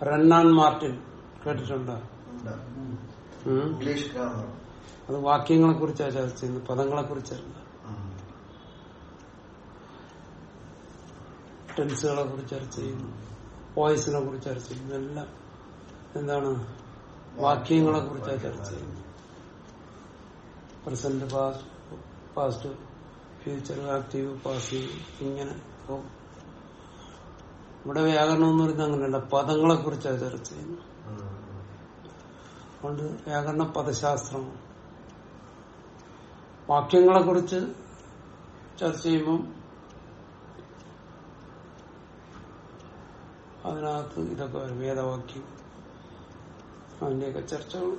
റണ്ണാൻ മാർട്ടിൻ കേട്ടിട്ടുണ്ടോ? അത് വാക്യങ്ങളെ കുറിച്ചാണ് ചർച്ച ചെയ്യുന്നത് പദങ്ങളെ കുറിച്ചല്ല ടെൻസുകളെ കുറിച്ച് ചർച്ച ചെയ്യുന്നു വോയിസിനെ കുറിച്ച് ചർച്ച ചെയ്യുന്നു എല്ലാം എന്താണ്? വാക്യങ്ങളെ കുറിച്ചാണ് ചർച്ച ചെയ്യുന്നത് present past past future active passive ഇങ്ങനെ പോകും ഇവിടെ വ്യാകരണം എന്ന് പറയുന്നത് അങ്ങനെയല്ല. പദങ്ങളെ കുറിച്ചാണ് ചർച്ച ചെയ്യുന്നത്. അതുകൊണ്ട് വ്യാകരണ പദശാസ്ത്രം വാക്യങ്ങളെ കുറിച്ച് ചർച്ച ചെയ്യുമ്പം അതിനകത്ത് ഇതൊക്കെ വേദവാക്യം അതിന്റെയൊക്കെ ചർച്ചകൾ.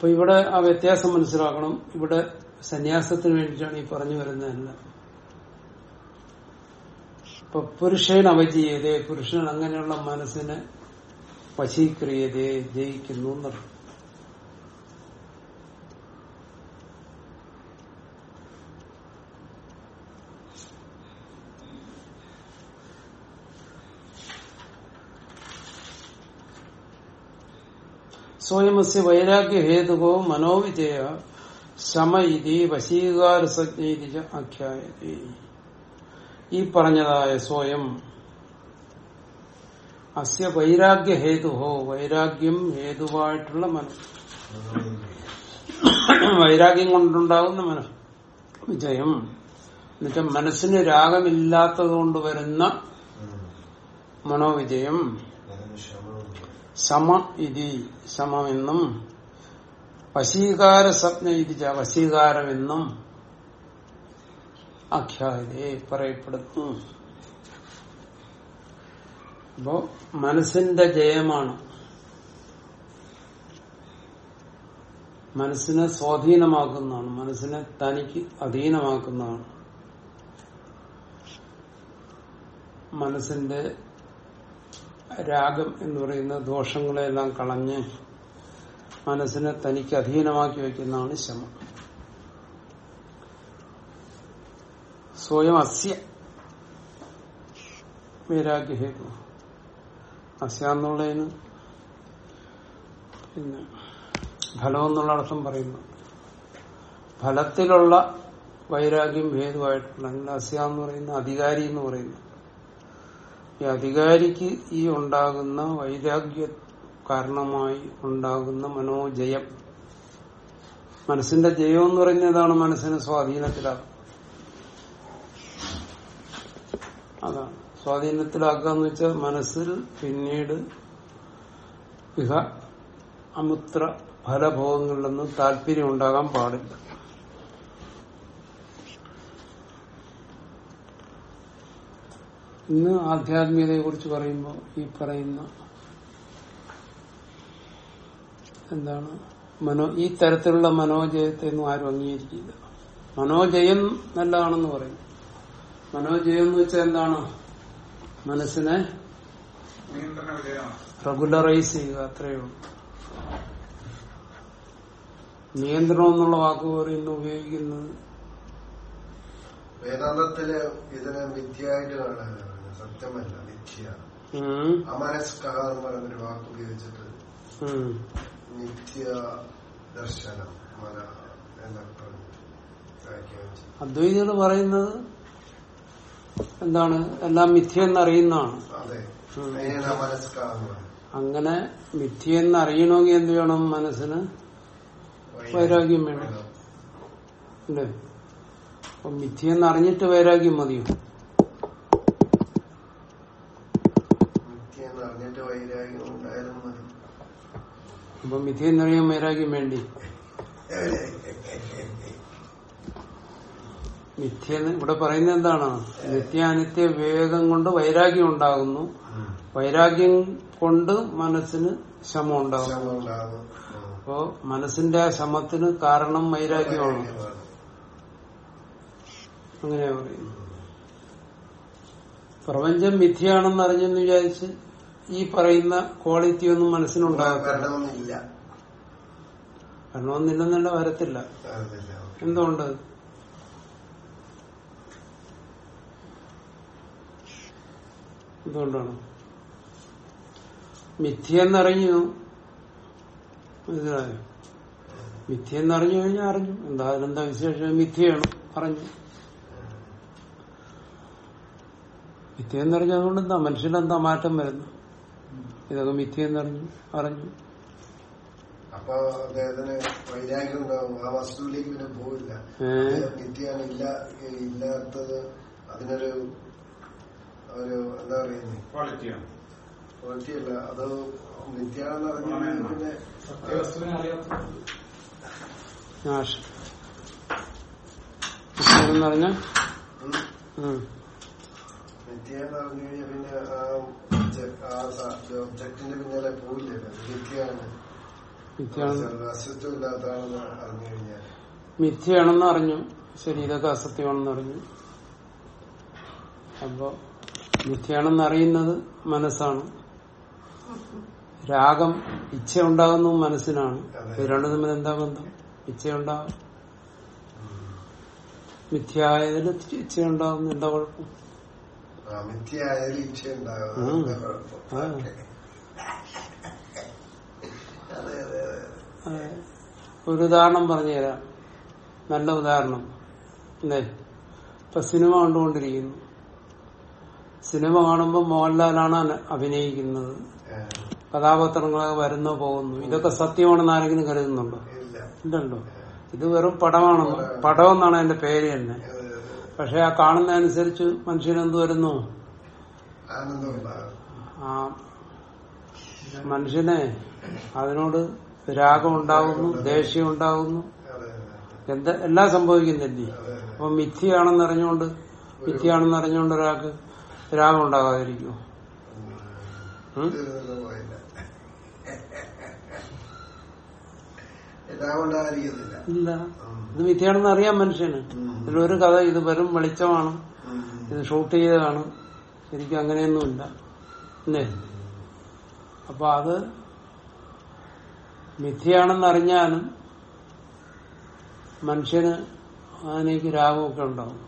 അപ്പൊ ഇവിടെ ആ വ്യത്യാസം മനസ്സിലാക്കണം. ഇവിടെ സന്യാസത്തിന് വേണ്ടിയിട്ടാണ് ഈ പറഞ്ഞു വരുന്നതല്ല ഇപ്പൊ പുരുഷൻ അവജീയതേ പുരുഷൻ അങ്ങനെയുള്ള മനസ്സിനെ വശീക്രിയതേ ജയിക്കുന്നു എന്നർത്ഥം സ്വയമസ്യ വൈരാഗ്യ ഹേതുകോ മനോവിജയ ശമ ഇതി വശീകാരസജ്ഞ ആഖ്യായതി. ഈ പറഞ്ഞതായ സ്വയം അസ്യ വൈരാഗ്യ ഹേതുഹോ വൈരാഗ്യം ഹേതുവായിട്ടുള്ള മനസ്സ്. വൈരാഗ്യം കൊണ്ടുണ്ടാകുന്ന മന വിജയം. എന്നുവെച്ചാൽ മനസ്സിന് രാഗമില്ലാത്തത് കൊണ്ട് വരുന്ന മനോവിജയം. സമ ഇതി സമമെന്നും വശീകാര സ്വപ്ന ഇതി വശീകാരമെന്നും ആഖ്യാതെ പറയപ്പെടുന്നു. അപ്പോ മനസ്സിന്റെ ജയമാണ്. മനസ്സിനെ സ്വാധീനമാക്കുന്നതാണ്. മനസ്സിനെ തനിക്ക് അധീനമാക്കുന്നതാണ്. മനസ്സിന്റെ രാഗം എന്ന് പറയുന്ന ദോഷങ്ങളെല്ലാം കളഞ്ഞ് മനസ്സിനെ തനിക്ക് അധീനമാക്കി വയ്ക്കുന്നതാണ് ശമം. സ്വയം അസ്യ. വൈരാഗ്യഹേതു. അസ്യ എന്നുള്ളതിന് പിന്നെ ഫലം എന്നുള്ള അർത്ഥം പറയുന്നു. ഫലത്തിലുള്ള വൈരാഗ്യം അല്ലെങ്കിൽ അസ്യ എന്ന് പറയുന്ന അധികാരി എന്ന് പറയുന്നു. ഈ അധികാരിക്ക് ഈ ഉണ്ടാകുന്ന വൈരാഗ്യ കാരണമായി ഉണ്ടാകുന്ന മനോജയം. മനസ്സിന്റെ ജയം എന്ന് പറയുന്നതാണ് മനസ്സിന് സ്വാധീനത്തിലാക്കുക അതാണ് സ്വാധീനത്തിലാക്കുക എന്ന് വെച്ചാൽ മനസ്സിൽ പിന്നീട് ഇഹ അമുത്ര ഫലഭോഗങ്ങളിലൊന്നും താല്പര്യം ഉണ്ടാകാൻ പാടില്ല. ഇന്ന് ആധ്യാത്മികതയെ കുറിച്ച് പറയുമ്പോൾ ഈ പറയുന്ന എന്താണ്? മനോ ഈ തരത്തിലുള്ള മനോജയത്തെ ഒന്നും ആരും അംഗീകരിക്കില്ല. മനോജയം നല്ലതാണെന്ന് പറയും. മനോജയം എന്ന് വെച്ചാൽ എന്താണ്? മനസ്സിനെ റെഗുലറൈസ് ചെയ്യുക അത്രയേ ഉള്ളൂ. നിയന്ത്രണം എന്നുള്ള വാക്ക് പറയുന്നു ഉപയോഗിക്കുന്നത് വേദാന്തത്തിൽ ഇതിനെ വിദ്യയായിട്ട് കാണാനാണ് സത്യമല്ല മിഥ്യ. ഉം, അമനസ്കഹ എന്ന് പറയുന്നൊരു വാക്ക് ഉപയോഗിച്ചിട്ട്. നിത്യ ദർശനം മന എന്നൊക്കെ. അദ്വൈതികൾ പറയുന്നത് എന്താണ്? എല്ലാം മിഥ്യ എന്നറിയുന്നതാണ്. അങ്ങനെ മിഥ്യ അറിയണമെങ്കിൽ എന്ത് വേണം? മനസ്സിന് വൈരാഗ്യം വേണം. അല്ലേ? അപ്പൊ മിഥ്യ അറിഞ്ഞിട്ട് വൈരാഗ്യം മതിയോ നിത്യ എന്ന് അറിഞ്ഞിട്ട് വൈരാഗ്യം ഉണ്ടായാലും മതി അപ്പൊ മിഥ്യെന്നറിയാൻ വൈരാഗ്യം വേണ്ടി. മിഥ്യ ഇവിടെ പറയുന്നത് എന്താണ്? നിത്യാനിത്യ വിവേകം കൊണ്ട് വൈരാഗ്യം ഉണ്ടാകുന്നു. വൈരാഗ്യം കൊണ്ട് മനസ്സിന് ശമം ഉണ്ടാകുന്നു. അപ്പോ മനസ്സിന്റെ ആ ശമത്തിന് കാരണം വൈരാഗ്യമാണ് അങ്ങനെയാ പറയുന്നു പ്രപഞ്ചം മിഥ്യയാണെന്ന് അറിഞ്ഞെന്ന് വിചാരിച്ച് ഈ പറയുന്ന ക്വാളിറ്റി ഒന്നും മനസ്സിനുണ്ടാകത്തില്ല. വരണമെന്നില്ല വരണമെന്നില്ലെന്നല്ല വരത്തില്ല. എന്തുകൊണ്ട്? എന്തുകൊണ്ടാണ്? മിഥ്യെന്നറിഞ്ഞു മനസ്സിലായോ? മിഥ്യെന്നറിഞ്ഞു കഴിഞ്ഞാൽ അറിഞ്ഞു. എന്താ അതിനെന്താ വിശേഷം? മിഥ്യയാണ് പറഞ്ഞു. മിഥ്യെന്നറിഞ്ഞതുകൊണ്ട് എന്താ മനുഷ്യനെന്താ മാറ്റം വരുന്നു ഇതൊക്കെ മിഥ്യെന്നറിഞ്ഞു അറിഞ്ഞു അപ്പൊ അദ്ദേഹത്തിന് വൈരാഗ്യം ഉണ്ടാവും. ആ വസ്തുവിലേക്ക് പിന്നെ പോവില്ല? നിത്യാണ് ഇല്ല ഇല്ലാത്തത് അതിനൊരു ഒരു എന്താ പറയുന്നത് ക്വാളിറ്റിയാണ്. ക്വാളിറ്റി അല്ല അത് നിത്യാണെന്ന് അറിഞ്ഞാൽ പിന്നെ നിത്യാന്ന് അറിഞ്ഞു? കഴിഞ്ഞാൽ പിന്നെ ആ ആ ഒബ്ജക്റ്റിന്റെ പിന്നാലെ പോയില്ലേ മിഥ്യയാണെന്ന് അറിഞ്ഞു കഴിഞ്ഞാൽ. മിഥ്യയാണെന്ന് അറിഞ്ഞു. ശരി ഇതൊക്കെ അസത്യമാണെന്ന് അറിഞ്ഞു. അപ്പോ മിഥ്യയാണെന്ന് അറിയുന്നത് മനസ്സാണ്. രാഗം ഇച്ഛ ഉണ്ടാകുന്നു മനസ്സിനാണ് രണ്ടു തമ്മിൽ എന്താ ബന്ധം? ഇച്ഛയുണ്ടാകും. മിഥ്യയായതിൽ ഇച്ഛയുണ്ടാകുന്നു. എന്താ കുഴപ്പം? ഒരു ഉദാഹരണം പറഞ്ഞുതരാം. നല്ല ഉദാഹരണം. അല്ലേ? ഇപ്പൊ സിനിമ കണ്ടുകൊണ്ടിരിക്കുന്നു. സിനിമ കാണുമ്പോൾ മോഹൻലാലാണ് അഭിനയിക്കുന്നത്. കഥാപാത്രങ്ങളൊക്കെ വരുന്നു പോകുന്നു? ഇതൊക്കെ സത്യമാണെന്ന് ആരെങ്കിലും കരുതുന്നുണ്ടോ? ഇല്ലല്ലോ ഇത് വെറും പടമാണെന്ന് പടം എന്നാണ് അതിന്റെ പേര് തന്നെ. പക്ഷെ ആ കാണുന്നതനുസരിച്ച് മനുഷ്യനെന്ത് വരുന്നു? ആ മനുഷ്യനെ അതിനോട് രാഗം ഉണ്ടാകുന്നു ദേഷ്യം ഉണ്ടാകുന്നു അതെ എന്താ എല്ലാം സംഭവിക്കുന്നില്ലേ അപ്പൊ മിഥ്യയാണെന്ന് അറിഞ്ഞുകൊണ്ട് മിഥ്യയാണെന്ന് അറിഞ്ഞുകൊണ്ട് ഒരാൾക്ക് രാഗം ഉണ്ടാകാതിരിക്കുമോ ഉം? ഇതൊന്നും പോയില്ല എല്ലാം ഉണ്ടായിരിക്കുന്നില്ല ഇല്ല. ഇത് മിഥ്യയാണെന്ന് അറിയാം മനുഷ്യന്. ഇതിലൊരു കഥ ഇത് വെറും വെളിച്ചമാണ് ഇത് ഷൂട്ട് ചെയ്തതാണ്. ശരിക്കും അങ്ങനെയൊന്നുമില്ല. അല്ലേ? അപ്പൊ അത് മിഥ്യയാണെന്നറിഞ്ഞാലും മനുഷ്യന് അതിനേക്ക് രാഗമൊക്കെ ഉണ്ടാവും.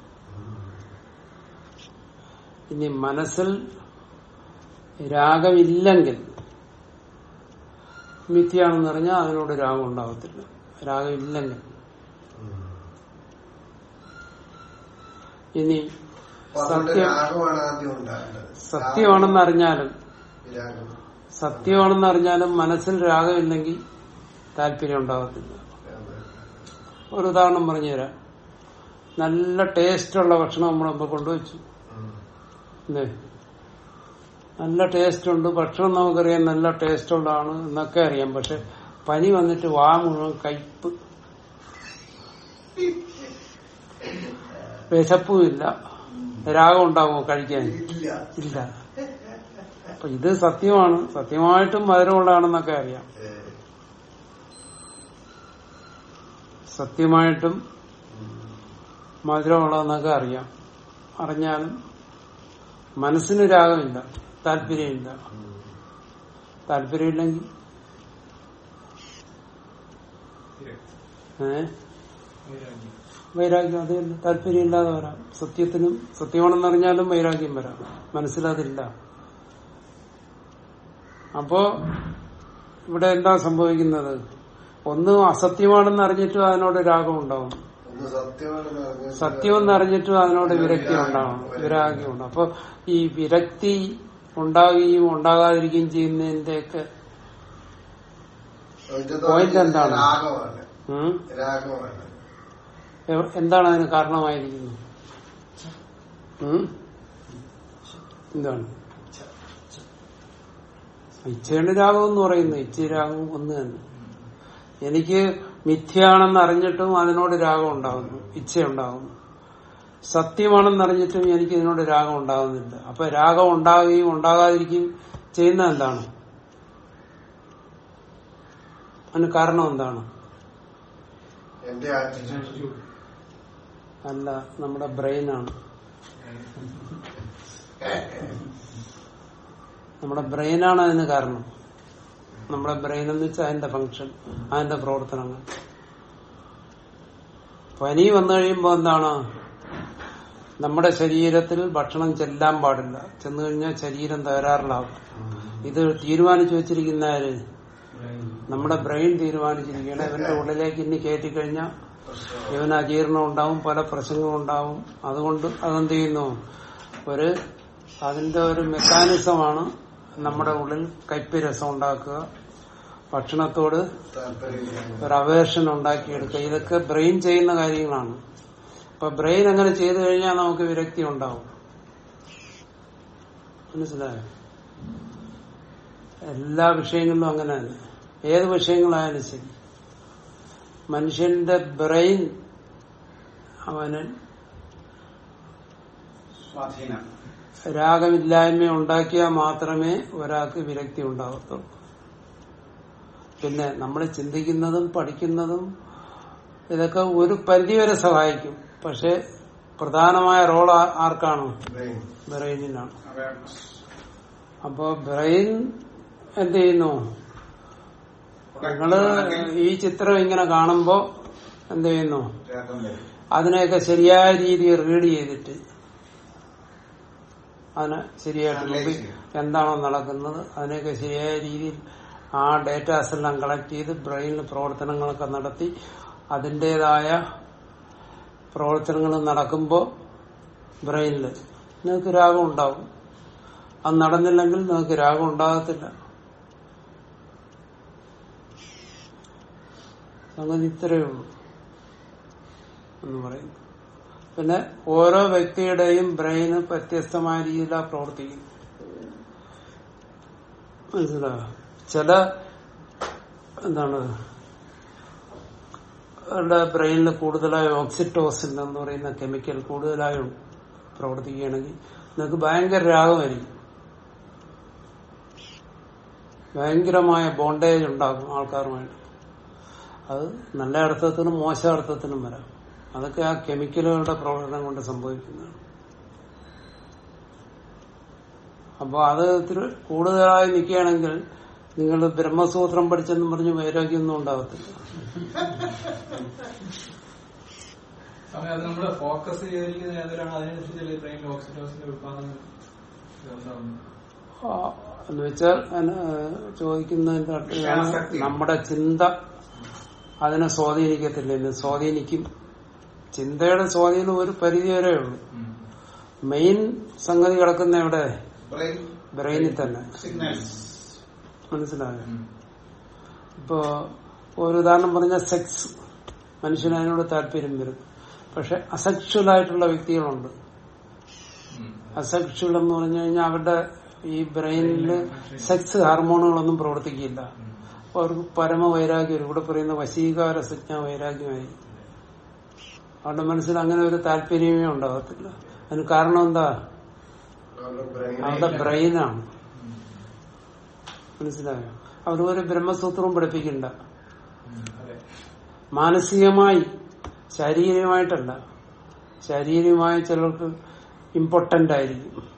ഇനി മനസ്സിൽ രാഗമില്ലെങ്കിൽ മിഥ്യയാണെന്ന് അറിഞ്ഞാൽ അതിനോട് രാഗം ഉണ്ടാകത്തില്ല രാഗം ഇല്ലെങ്കിൽ ഇനി സത്യം സത്യമാണെന്ന് അറിഞ്ഞാലും രാഗം. സത്യമാണെന്ന് അറിഞ്ഞാലും മനസ്സിൽ രാഗമില്ലെങ്കിൽ താല്പര്യം ഉണ്ടാകത്തില്ല. ഒരു ഉദാഹരണം പറഞ്ഞുതരാം. നല്ല ടേസ്റ്റുള്ള ഭക്ഷണം നമ്മൾ മുമ്പ് കൊണ്ടുവച്ചു. അല്ലേ നല്ല ടേസ്റ്റ് ഉണ്ട് ഭക്ഷണം നമുക്കറിയാം നല്ല ടേസ്റ്റ് ഉള്ളതാണ് എന്നൊക്കെ അറിയാം. പക്ഷെ പനി വന്നിട്ട് വാ മുഴുവൻ കയ്പ് വിശപ്പും ഇല്ല രാഗം ഉണ്ടാകുമോ കഴിക്കാൻ? ഇല്ല. ഇല്ല. അപ്പൊ ഇത് സത്യമാണ്. സത്യമായിട്ടും മധുരമുള്ളതാണെന്നൊക്കെ അറിയാം. സത്യമായിട്ടും മധുരമുള്ളതെന്നൊക്കെ അറിയാം. അറിഞ്ഞാലും മനസ്സിന് രാഗമില്ല. താല്പര്യമില്ല. താല്പര്യമില്ലെങ്കിൽ. ഏ? വൈരാഗ്യം അത് താല്പര്യമില്ലാതെ വരാം. സത്യത്തിനും സത്യമാണെന്ന് അറിഞ്ഞാലും വൈരാഗ്യം വരാം. മനസ്സിലതില്ല. അപ്പോ ഇവിടെ എന്താ സംഭവിക്കുന്നത്? ഒന്ന് അസത്യമാണെന്ന് അറിഞ്ഞിട്ടും അതിനോട് രാഗം ഉണ്ടാവും സത്യം എന്നറിഞ്ഞിട്ടും അറിഞ്ഞാൽ സത്യമെന്ന് അറിഞ്ഞിട്ടും അതിനോട് വിരക്തി ഉണ്ടാവും വിരാഗ്യം ഉണ്ടാവും അപ്പൊ ഈ വിരക്തി ഉണ്ടാവുകയും ഉണ്ടാകാതിരിക്കുകയും ചെയ്യുന്നതിന്റെയൊക്കെ ഒക്കെ പോയിന്റ് എന്താണ്? എന്താണ് അതിന് കാരണമായിരിക്കുന്നത്? എന്താണ്? ഇച്ഛയുടെ രാഗം എന്ന് പറയുന്നത് ഇച്ഛ രാഗം ഒന്ന് തന്നെ. എനിക്ക് മിഥ്യയാണെന്ന് അറിഞ്ഞിട്ടും അതിനോട് രാഗം ഉണ്ടാകുന്നു ഇച്ഛ ഉണ്ടാകുന്നു സത്യമാണെന്ന് അറിഞ്ഞിട്ടും എനിക്ക് ഇതിനോട് രാഗം ഉണ്ടാകുന്നില്ല. അപ്പൊ രാഗം ഉണ്ടാകുകയും ഉണ്ടാകാതിരിക്കുകയും ചെയ്യുന്ന എന്താണ്? അതിന് കാരണം എന്താണ്? അല്ല നമ്മുടെ ബ്രെയിനാണ് നമ്മുടെ ബ്രെയിനാണ് അതിന് കാരണം. നമ്മുടെ ബ്രെയിൻ എന്ന് വെച്ചാൽ അതിന്റെ ഫങ്ഷൻ അതിന്റെ പ്രവർത്തനങ്ങൾ. പനി വന്നു കഴിയുമ്പോൾ എന്താണ്? നമ്മുടെ ശരീരത്തിൽ ഭക്ഷണം ചെല്ലാൻ പാടില്ല. ചെന്നു കഴിഞ്ഞാൽ ശരീരം തകരാറിലാവും. ഇത് തീരുമാനിച്ചു വെച്ചിരിക്കുന്ന നമ്മുടെ ബ്രെയിൻ തീരുമാനിച്ചിരിക്കുകയാണ്. ഇവന്റെ ഉള്ളിലേക്ക് ഇനി കയറ്റിക്കഴിഞ്ഞാൽ ഇവന് അജീർണം ഉണ്ടാവും പല പ്രശ്നങ്ങളും ഉണ്ടാവും. അതുകൊണ്ട് അതെന്ത് ചെയ്യുന്നു? ഒരു അതിന്റെ ഒരു മെക്കാനിസമാണ് നമ്മുടെ ഉള്ളിൽ കയ്പ് രസം ഉണ്ടാക്കുക. ഭക്ഷണത്തോട് ഒരു അവേഷൻ ഉണ്ടാക്കിയെടുക്കുക. ഇതൊക്കെ ബ്രെയിൻ ചെയ്യുന്ന കാര്യങ്ങളാണ്. അപ്പൊ ബ്രെയിൻ അങ്ങനെ ചെയ്തു കഴിഞ്ഞാൽ നമുക്ക് വിരക്തി ഉണ്ടാവും. മനസ്സിലായോ? എല്ലാ വിഷയങ്ങളിലും അങ്ങനെ തന്നെ ഏത് വിഷയങ്ങളായാലും ശരി. മനുഷ്യന്റെ ബ്രെയിൻ അവന് രാഗമില്ലായ്മ ഉണ്ടാക്കിയാൽ മാത്രമേ ഒരാൾക്ക് വിരക്തി ഉണ്ടാകത്തുള്ളൂ പിന്നെ നമ്മൾ ചിന്തിക്കുന്നതും പഠിക്കുന്നതും ഇതൊക്കെ ഒരു പരിധിവരെ സഹായിക്കും. പക്ഷെ പ്രധാനമായ റോൾ ആർക്കാണ്? ബ്രെയിനിനാണ്. അപ്പോ ബ്രെയിൻ എന്ത് ചെയ്യുന്നു? നിങ്ങൾ ഈ ചിത്രം ഇങ്ങനെ കാണുമ്പോ എന്ത് ചെയ്യുന്നു? അതിനെയൊക്കെ ശരിയായ രീതിയിൽ റീഡ് ചെയ്തിട്ട് അതിനെ ശരിയായിട്ട് എന്താണോ നടക്കുന്നത്. അതിനെയൊക്കെ ശരിയായ രീതിയിൽ ആ ഡേറ്റാസ് എല്ലാം കളക്ട് ചെയ്ത് ബ്രെയിനിൽ പ്രവർത്തനങ്ങളൊക്കെ നടത്തി അതിന്റെതായ പ്രവർത്തനങ്ങൾ നടക്കുമ്പോൾ ബ്രെയിനിൽ നിങ്ങൾക്ക് രാഗം ഉണ്ടാവും. അത് നടന്നില്ലെങ്കിൽ നിങ്ങൾക്ക് രാഗം ഉണ്ടാകത്തില്ല. സംഗതി ഇത്രയേ ഉള്ളൂ എന്ന് പറയുന്നു. പിന്നെ ഓരോ വ്യക്തിയുടെയും ബ്രെയിന് വ്യത്യസ്തമായ രീതിയിലാണ് പ്രവർത്തിക്കുന്നത്. മനസ്സിലായോ? ചില എന്താണ് ബ്രെയിനിൽ കൂടുതലായി ഓക്സിറ്റോസിൻ എന്ന് പറയുന്ന കെമിക്കൽ കൂടുതലായി പ്രവർത്തിക്കുകയാണെങ്കിൽ നിങ്ങൾക്ക് ഭയങ്കര രാഗമായിരിക്കും. ഭയങ്കരമായ ബോണ്ടേജ് ഉണ്ടാകും ആൾക്കാരുമായിട്ട്. അത് നല്ല അർത്ഥത്തിനും മോശ അർത്ഥത്തിനും വരാം. അതൊക്കെ ആ കെമിക്കലുകളുടെ പ്രവർത്തനം കൊണ്ട് സംഭവിക്കുന്നതാണ്. അപ്പോൾ അത് കൂടുതലായി നിൽക്കുകയാണെങ്കിൽ നിങ്ങൾ ബ്രഹ്മസൂത്രം പഠിച്ചെന്ന് പറഞ്ഞ് വൈരാഗ്യമൊന്നും ഉണ്ടാകത്തില്ല ഫോക്കസ് എന്ന് വെച്ചാൽ ചോദിക്കുന്നതിന്റെ അർത്ഥം നമ്മുടെ ചിന്ത അതിനെ സ്വാധീനിക്കത്തില്ല. സ്വാധീനിക്കും. ചിന്തയുടെ സ്വാധീനം ഒരു പരിധി വരെ ഉള്ളൂ. മെയിൻ സംഗതി കിടക്കുന്ന എവിടെ? ബ്രെയിനിൽ തന്നെ. സിഗ്നൽസ് മനസ്സിലായോ? ഇപ്പോ ഒരു ഉദാഹരണം പറഞ്ഞ സെക്സ് മനുഷ്യന് അതിനോട് താല്പര്യം വരും. പക്ഷെ അസെക്ഷൽ ആയിട്ടുള്ള വ്യക്തികളുണ്ട്. അസെക്ഷൽ എന്ന് പറഞ്ഞു കഴിഞ്ഞാൽ അവരുടെ ഈ ബ്രെയിനിൽ സെക്സ് ഹാർമോണുകളൊന്നും പ്രവർത്തിക്കില്ല. അപ്പൊ അവർക്ക് പരമവൈരാഗ്യം വരും. ഇവിടെ പറയുന്ന വശീകാര സജ്ഞ വൈരാഗ്യമായി. അവരുടെ മനസ്സിൽ അങ്ങനെ ഒരു താല്പര്യമേ ഉണ്ടാകത്തില്ല അതിന് കാരണം എന്താ? അവരുടെ ബ്രെയിനാണ്. മനസ്സിലായോ? ഒരു ബ്രഹ്മസൂത്രവും പഠിപ്പിക്കണ്ട. മാനസികമായി ശാരീരികമായിട്ടല്ല. ശാരീരികമായി ചിലർക്ക് ഇമ്പോർട്ടന്റ് ആയിരിക്കും.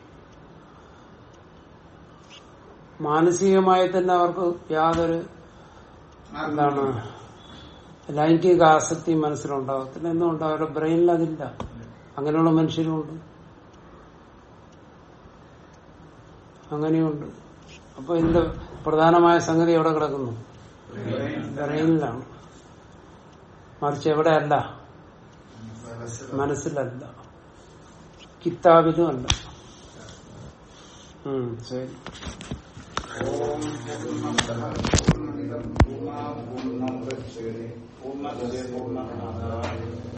മാനസികമായി തന്നെ അവർക്ക് യാതൊരു എന്താണ് ലൈംഗിക ആസക്തി മനസ്സിലുണ്ടാകത്തില്ല എന്തുകൊണ്ട്? അവരുടെ ബ്രെയിനിൽ അതില്ല. അങ്ങനെയുള്ള മനുഷ്യരുമുണ്ട്. അങ്ങനെയുണ്ട്. അപ്പൊ ഇതിന്റെ പ്രധാനമായ സംഗതി എവിടെ കിടക്കുന്നു? ബ്രെയിനിലാണ് മറിച്ച് എവിടെയല്ല? മനസ്സിലല്ല. കിതാബിലും അല്ല ശരി. ഓം പൂർണം പൂർണമാദായ